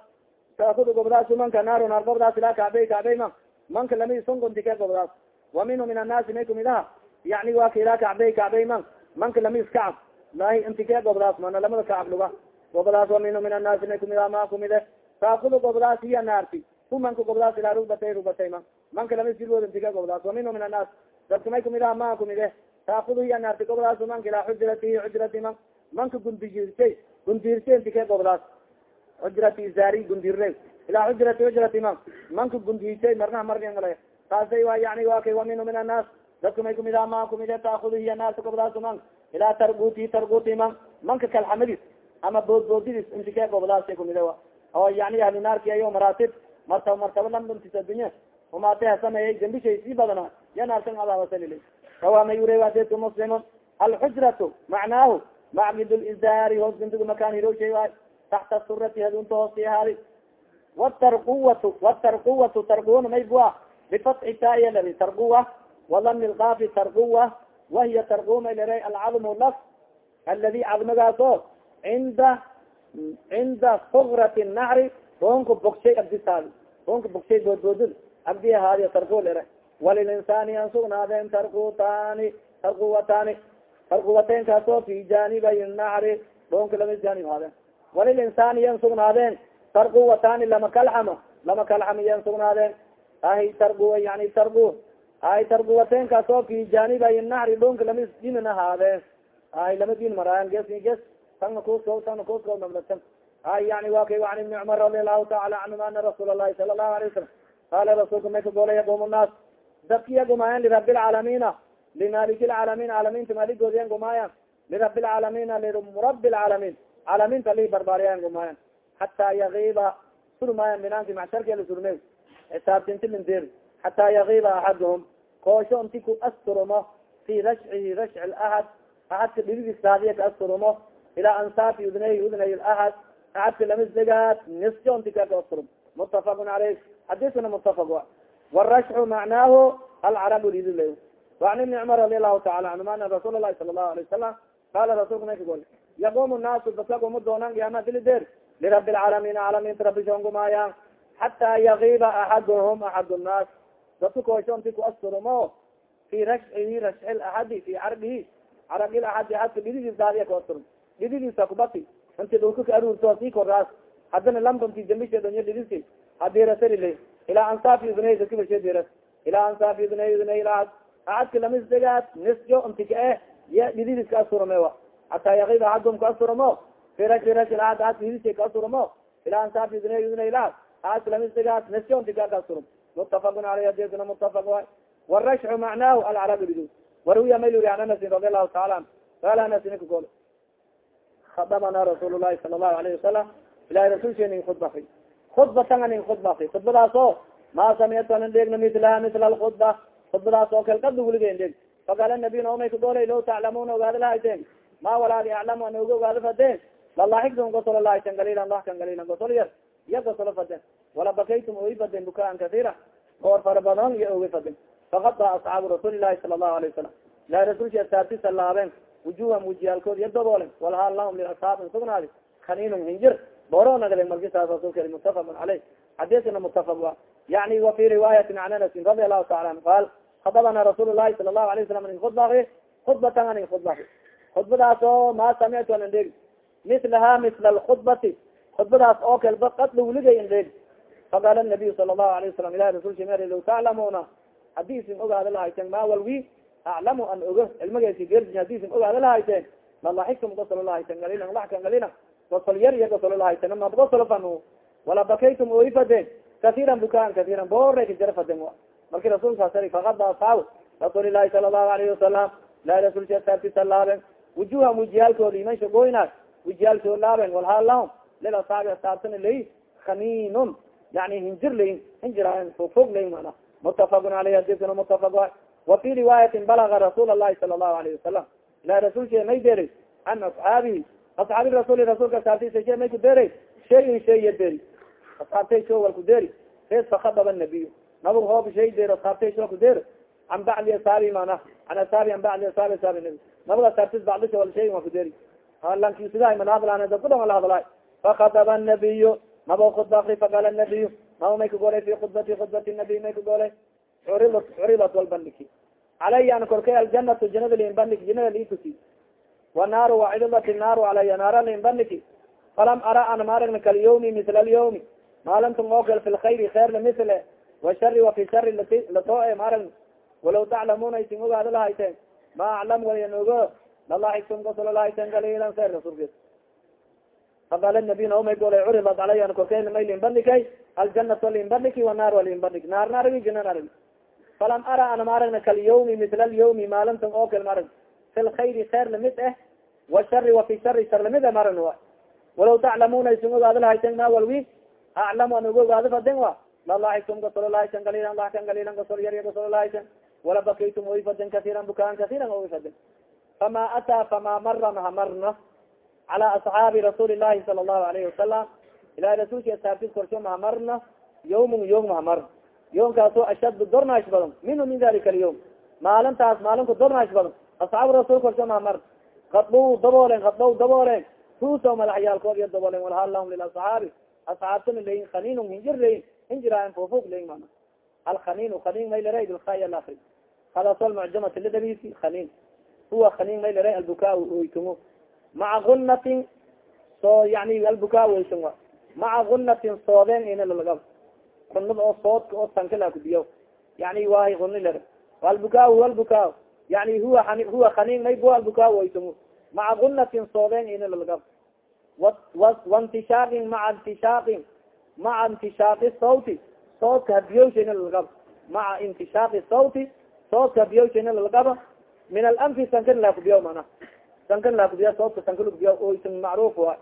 taakudu gobdaas manka naaru naar gobdaas ilaa kacbey kacbey man. Manka lami songontike gobdaas wa minhu min annaasi may kumid aha yani waa ilaa kacbey kacbey man. Manka lamis kacab lahi intike gobdaas mana lamada kacab luga gobdaas wa minhu min annaasi may kumid aha ma kumide taakudu gobdaas iya naarti hu manka gobdaas ilaa rugbatay rugbatay man manka lamis jirwood intike gobdaas wa minhu min annaas dadka may kumid aha ma kumide taakudu iya naarti gobdaas manka ilaa xujratihi xujrati man manka gundiirsay gundiirsay intike gobdaas xujrati zari gundiirre ilaa xujrati xujrati man manka gundiisay marnaha marningale taasay wa yani wa kay wa minhu min annaas dadka may kumid a ma kumide taakudu hiya naasa gobdaas man ilaa tarbuti tarbuti man manka kalxamadis ama boodboodidis imsikee gobdaas kumide a oo yani ahlu naarki ayo maraatib. Martaba martaba lamduntis adunya umaate hasameeyay dambishay sii badana. Ya naartan adabasalil rawamay ure wadeedku muslimun. Alxujratu macnaahu macbid lizaari hoos gundiga makaan hiroshay waay taxta surati hadunta hoosi ahaadi wtarquwatu wtarquwatu tarquwana maybua bifatxi taaiya lari tarquwa walami lkaafi tarquwa wahiya tarquma lare alcadmu laf aladi cadmigaaso cinda cinda sugrati nacri roonka bogshay abdisaadi roonka bogshay boodboodid abdi ahaadiy tarqu lere walilinsani an sugnaadeen tarqutani tarquwateynkaasoo fi janibay nacri lama janib haadeen walilinsani yan sugnaadeen tarquwatani lama kalxamo lama sugnaadeen. Ahi targu yani targu ahi janibay nacri roonka lama dinan ahaadeen ahi lama din maraayan ges ges yani wa an ibni cumar radi taala canhuma ana rasuul alahi sala allahu alay wasalam qaala rasuulka may ka lirabi lcaalamiina limaliki lcaalamiin caalamiinta maaligoodiyan gumaayan lirabi lcaalamiina lirabi lcaalamiin caalamiinta li barbaariyan gumaayan xataa yagiiba surmaayan minaanki macsharkeela surmey xisaabtintilindeer xataa yagiiba axaduhum koosho inti ku asturumo fi rashcihi rashci ahad ahadka dhibigisaadiya ka asturumo ilaa ansaafi udnay udnay ahad ahadka lamisdegaad nisjo inti ka ka asturum mutafaqun caleyh xadiskana mutafaq wa warashcu macnaahu alcarabu lidil waan ibni cumar radi allahu taala canhuma ana rasuul lahi sala allahu alay wasalam qaala rasulka may ka gol yaqumu naasu dadka guma doonaan qiyaama dilideer lirabi lcaalamiin caalamiinta rabishon gumaayaan xataa yagiiba axaduhum axad nnaas dadka kooshoonti ku asturumo fi rashcihi rashci laxadi fi carbihi caragi laxadi axadka dhididiis daadiya ka asturum dhididiisa kubati inti dhulka ka aruurto sii koraas haddana lambamti jambisheedonyo dhidisi hadirasaril ilaa ansaafi udnay kakibasheediras ilaa ansaafi udnay udnay laad acadka lamisdegaad nisjo intika eh ya dhididis ka asurame wa hataa yakiib axadum ka asuramo firash firash laad aad dhidis ka asuramo ilaa ansaafi udnay udnay laad acadka lamisdegaad nisjo intika ka asurum mutafaqun aleyh hadisna mutafaq way warashcu macnaahu alcarabi lidu waruya mayluri an anasin radi allahu taala an qaala anasin kagol khadabana rasuul sala allahu alayhi wasalam ilahi rasulshe nin khudbafay khudbatan nin khudbafay khudbadaas o samictu anan dheegna milaha mila alkhudba khudbadaas oo kal kada wuligen dheeg faqaala nabiy naomay kagoolay law taclamuna ogaada lahayteen ma walaadi aclamu ana oga ogaado fadeen lalaxigdum gosolo lahayten galilan lah kan galilan gosol yar iya gosolo faden wala bakaytum ogi faden bukaan kasiira koor fara badan iyo ogi faden fakada asxaabu rasuuli lahi sala allahu alayh wasalam ilahi rasulki asaabti salaabeen wujuhan wujiyaalkood ya daboolen walhaal lahum liashaabin sugnaadi kaniinun hinjir boro nagde marki saas rasulka mutafaqun caleyh xadiskana mutafaq wa yani wa fi riwaayatin an anasin radi allahu taala anhu qaal khadabana rasuul lahi sala allahu alayh wasalam nin khudbaki khudbatan anin khudbaki khudbadaas oo ma samictu anan dheegi mislaha misla alkhudbati khudbadaas oo kalba qadla wuligay in dheegi faqaala nabiyu sala allahu alayh wasalam ilahi rasul shimr law taclamuna haddii isin ogaada lahayten ma walwi aclamu an ogo cilmigaysi gerdi haddii isin ogaada lahayteen lalaxigtum gosolo lahayten galilan laxkan galilan gosol yar iyo gosolo lahayten mad gosolo fanu wala bakaytum oy faden kasiiran bukaan kasiiran boore kajara faden marki rasulka sari fakada asxaab rasuuli lahi sala allahu alayhi wasalam ilahi rasulka saabti salaaben wujuhan wujiyaalkoodi iman shagoynaas wujiyaalkoo laaben walhaa lahum lil asxaabi asaabtana lay kaniinun yani hinjir layin hinjiraayan fogfog layin mana mutafaqun aleyh hadisna mutafaq wa fi riwaayatin balaga rasuul allahi sala allahu alayhi wasalam ilahi rasulka may deray an asxaabihi asxaabi rasuli rasulka saabtisa may ku deray shayin shay ya deri asxaabtay sho wal ku deri res fakadaba nabiy nabag hoob shay deer asxaabtay sho ku deer can bacdi asaabi mana. An asaabi an bacdi asaabi asaabi nabi. Nabag asaabtis bacdisha wal shay wa ku deri lankisidaa man hadlaan dad kudhon la hadlaay fakadaba nabiyu nabag khudba akri faqala nabiyu naba may kagolay fi khudbati khudbati nabiy may kagolay curidat curidat walbandhiki calaya an korkay aljanatu janada liinbandhiki janada liitusi wanaaru wacidat naaru calaya naara liinbandhiki falam ara an maaragna kalyawmi misla alyawmi maalintan oo kal fi lkhayri khairna misle washari wa fi shari latoo maaragna walaw taclamuna isin ogaada lahayteen ma aclam walayan ogo lalaxigtum gosolo lahayteen galilan ser rasulka faqala nabiy naomay golay curidat calaya an korkayna may liinbandhikay aljanatu liinbandhiki wanaar liinbandhik naar naaragi jina naaragi falam ara ana ma aragna kalyawmi mitla alyawmi maalintan oo kale maarag fi lkhayri kheer la mid eh washari wa fi shari shar la mid eh maragna wa walaw taclamuna isun ogaado lahayten ma walwi aclamu an oga ogaado faden wa lalahitum gasolo lahayten galilan lahkan galilan gasol yarya gasolo lahayten wala bakaytum oy faden kasiiran bukaan kasiiran oy faden fama ataa fama mara mahamarna cala asxaabi rasuuli llahi sala allahu alayhi wasalam ilahi rasuulki asxaabtis korsho mahamarna yawmun yom mahamar yoomkaasoo ashad dornaash badan minhu min dalika alyawm maalintaas maalinku dornaash badan asxaabu rasul korsho mahamar kadbu daboolen kadbow daboolen huso madaxyaalkood iyo daboolen walha lahum lilasxaabi asxaabtana leyin khaninun hinjir leyin hinjiraayan fufug leyin mana alkhanin khanin may lera bilkhay alafri hadasol mucjamati ladabisi khanin huwa khanin may lera albukaa oytumo maca gunatin so yani albukaa wa maca gunatin soodeen ina lalagab kunad oo soodka oo sankala kudiyo yani wahay kuni lere albukaa albukaa yani huwa huwa khanin may bu albukaa oytumo maca gunatin soodeen ina lalagab waintishaaqin maca intishaaqin maca intishaaqi sawti soodka hadiyowshayna lalagaba maca intishaaqi sawti soodka hadiyowshayna lalagaba min alanfi sankan laakubiya mana sankan laakubiya soodka sanka lakubiya oysan macruuf wa.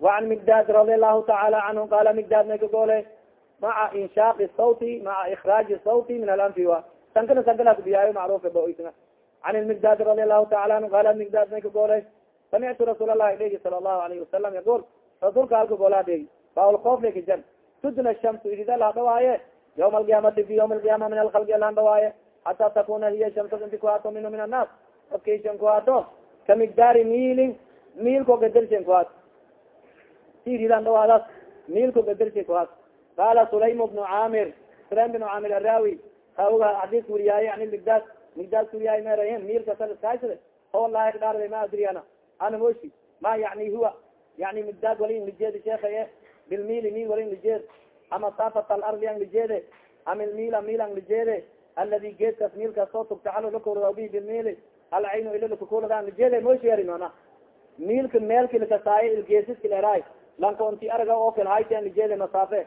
Wacan migdaad radi allahu tacaala canhu qaala migdaad may ka goole maca inshaaqi sawti maca ikraaji sawti min alanfi wa. Sankana sanka laakubiyaayo macruuf ba oysan can ilmigdaad radi allahu taala anhu qaala migdaad may ka goole samictu rasuul allahi dhegi sala allahu alayhi wasalam yaqul rasuulka halka goolaa dhegi faulkooflekajar tudna shamsu irida laa dhawaaye yawma alqiyaamati fi yawma alqiyaama min alkhalqi alaan dhawaaye hataa takuna hiya shamsa inti kuhaato minhu min annaas dadkaysan kuhaato kamigdaari miilin miilko gadarsen kuhaat si iridan dhawaadas miilko gadarsen kuhaat qaala sulaym bnu caamir sulaym bnu caamir araawi hawga xadiis weriyaaye ani migdaad migdaad kuriyaay merahin miilka saliskaasade o lahi dhaarday ma adriyana ana moshi ma yani huwa? Yani migdaad walin lijeed sheekaye bilmili mil walin lijeed ama safat alardi ang lijeede ama ilmila mil ang lijeede aladi geedkas milkas oo tugtaxalo lakurada bi bilmili alcaynu ila lakukulada ang lijeede moshi yari mana milka meelki lakasaaye ilgeesiska leeraay lanka onti araga oo kal hayte ang lijeede masaafe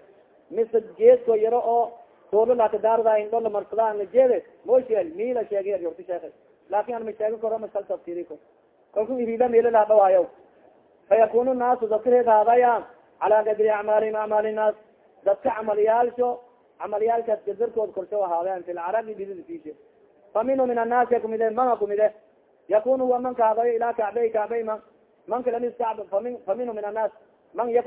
mise geedko yaro oo toolo lakadaarda indho lamarsada ang lijeede moshi yari mila sheegay yar yorti sheekay laakin an ma sheegi karo masal tafsiri ko kalku irida meelala dhawaayo fayakunu naasu dadka reedaadaya calaa kadri acmaalihim acmaali naas dadka camalyaalsho camalyaalkaas gadarkood korsho ahaadeen fi lcarabi bididfiishe fa min annaasi kumide manga kumide yakunu wa man kaadayo ilaa kacbey kacbey man manka lamis kacb famin fa min annaas man ya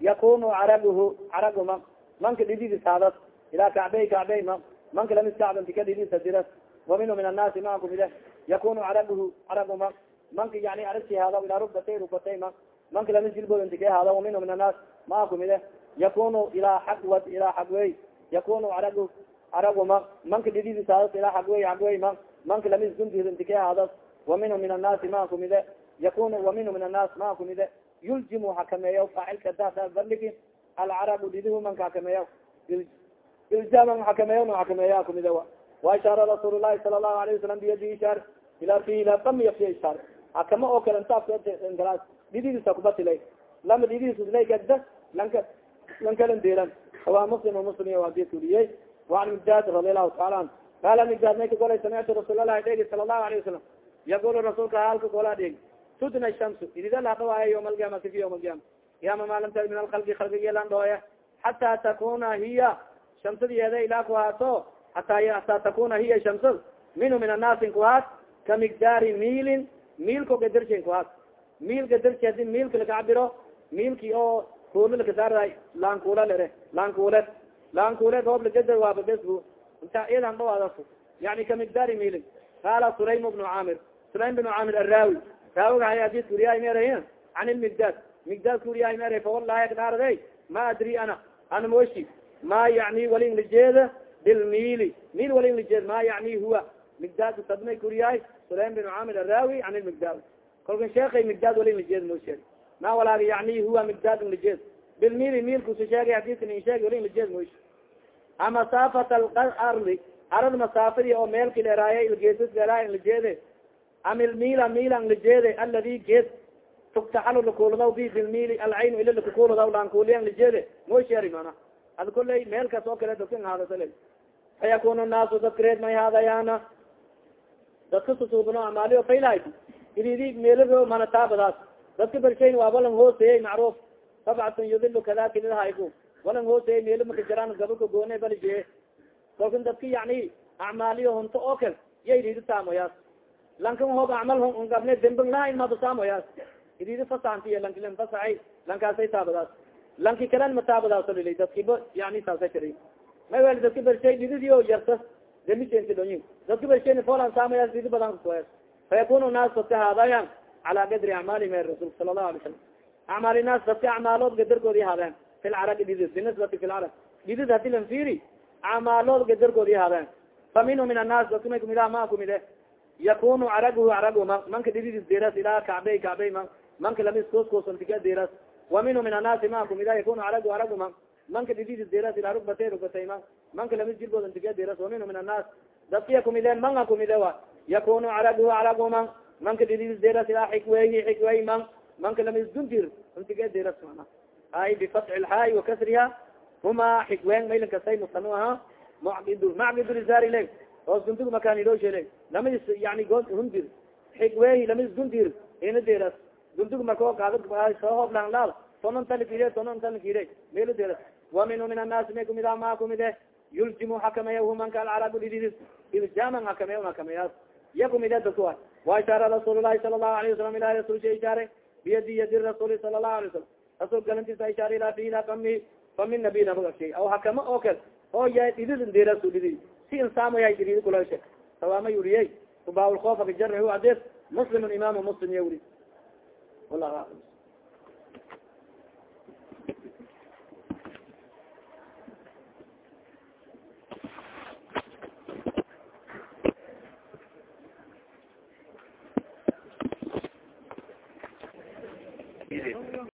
yakunu caraguhu caragu man manka dhididis haadas ilaa kacbey kacbey man manka lamis kacb tika dhidisa diras wa min annaasi maa kumide yakunu caraguhu caragu man manka yani aragsi haada ilaa rugbatay rugbatay man manka lama jilbood intike haada waminhu min annaas maa kumide yakunu ilaa xagwad ilaa xagwey yakunu caragu caragu ma. Manka dhididis haadas ilaa xagwey xagwey ma. Manka lamis gundiid intike haadas waminhu min annaasi maa kumide yakunu waminhu min annaas maa kumide yuljimu xakameeya faacilka dada bandhigi alcarabu dhidihu manka xakameeya iljaman xakameeya no xakameeya kumide wa. Waashaara rasuul lahi sala allahu alayh wasalam biyadi ishaar ila fi ila dami yafiya ishaar hakama oo kale ntaas dhididisa kubatila lama dhididisla gada lanka lankalan deelan may ka golay miilin miilko gadarsen kuhaas miil gadarsi haddii miilka lakacabiro miilki oo kuula lakadaara laankuula lere laankuuled laankuuled hoob lagadar waaba besbu inta iyadan dhawaadas yani kamigdaari miilin. Qaala sulaym bnu caamir. Sulaym bnu caamir araawi raawiga hay hadis kuriyahay meray can ilmigdaad migdaad kuriyahay meray fawalahi akdaarday ma adri ana? Ana moshi ma yani walin lijeeda bilmiili miil walin lijeed ma yani huwa? Migdaad sadmay kuriyahay sulaym bin caamir araawi can ilmigdaad kolkan sheekay migdaad walin lijeed noo sheeg ma walaaga yani huwa migdaad lijeed bilmiili miilkusu sheegay hadiska in sheeg walin lijeed mosh ama saafat alardi arad masaafadi oo meelki leeraaye ilgeesas leeraay lijeede ama ilmiila miilan lijeede aladi geed tugtaxalu lakuuladaw bi bilmiili alcayn ila lakukuuladaw laankuuliyan lijeede mosheri mana ad koley meel kas oo kale dogsan haadasale fayakunu naasu dadka reed may haadayaana dadka susuubano amaaliyo faylahay iridi meelaro mana taabadaas dadka bershayn waa walan hooseeyey macruuf sabcatun yudilu kada kilidahayku walan hooseeyey meelo maka jaraan gabaka goone balije kalkan dadka yani acmaaliyo hunto oo kal ya iridi taamoyaas lankan hoob acmal hun gabne dembang lahayn maba taamoyaas iridi fasaantiy lankilan fasaxay lankaasay taabadaas lanki kalan ma taabadaas lili dadkiba yani saasa kari may wel dadka bershay dididio yarta demisentilooyin dadka bershayn folan saamayaas didi badan kukoyas fayakunu naas dadka haadayan cala gadri acmaalihim e rasul sala lahu alay salam acmaali naas dadka acmaalood gadarkoodi haadeen fi lcaragi binisbati fi lcarag didid lan firi acmaalood gadarkoodi haadeen fa minhu min annaas dadka may kumid ah ma kumide yakunu caraguhu caragu man manka dididis deras ilaa kacbey kacbey man manka lamis koskosantika deras wa minhu min annaasi ma kumida yakunu caragu caragu man manka dididis deras ilaa rugbate rugbatay man manka lamis jirgoodantika deras wa minhu min annaas dadkiya kumideen manga kumide yakunu caraguhu caragu man manka dididis deras ilaa xikweyi xikweyi man manka lamis duntir untige deras mana ay bifatxi lxaayi wakasriha huma xikwen maylan kasay musanu aha macid macbidulizari le oos gundig makanidooshele lamis yani go hundir xigwehi lamis gundir ina deras gundig markao kaada soo hooblaan laal tonon talikire tonon talikire melo deras wa minhu min annaasi may kumida ma kumide. Yuljimu xakameya humanka alcarabu dididis iljaman hakameya hakameyaas iya kumide dadku a wa ishaara rasuul lahi sala lahu alayه wasalam ilahi rasul sha ishaare biyadi yadi rasuli sala lahu alay wasalam rasul galantiisa ishaare ila fiila fami fami nabi nabag shay aw hakama oo kal oo ya didid deras didi si insaamaya didid kulashe sawaama yuriyey ubaaulkoofa bijari ades muslim imam muslim ya wallahu alam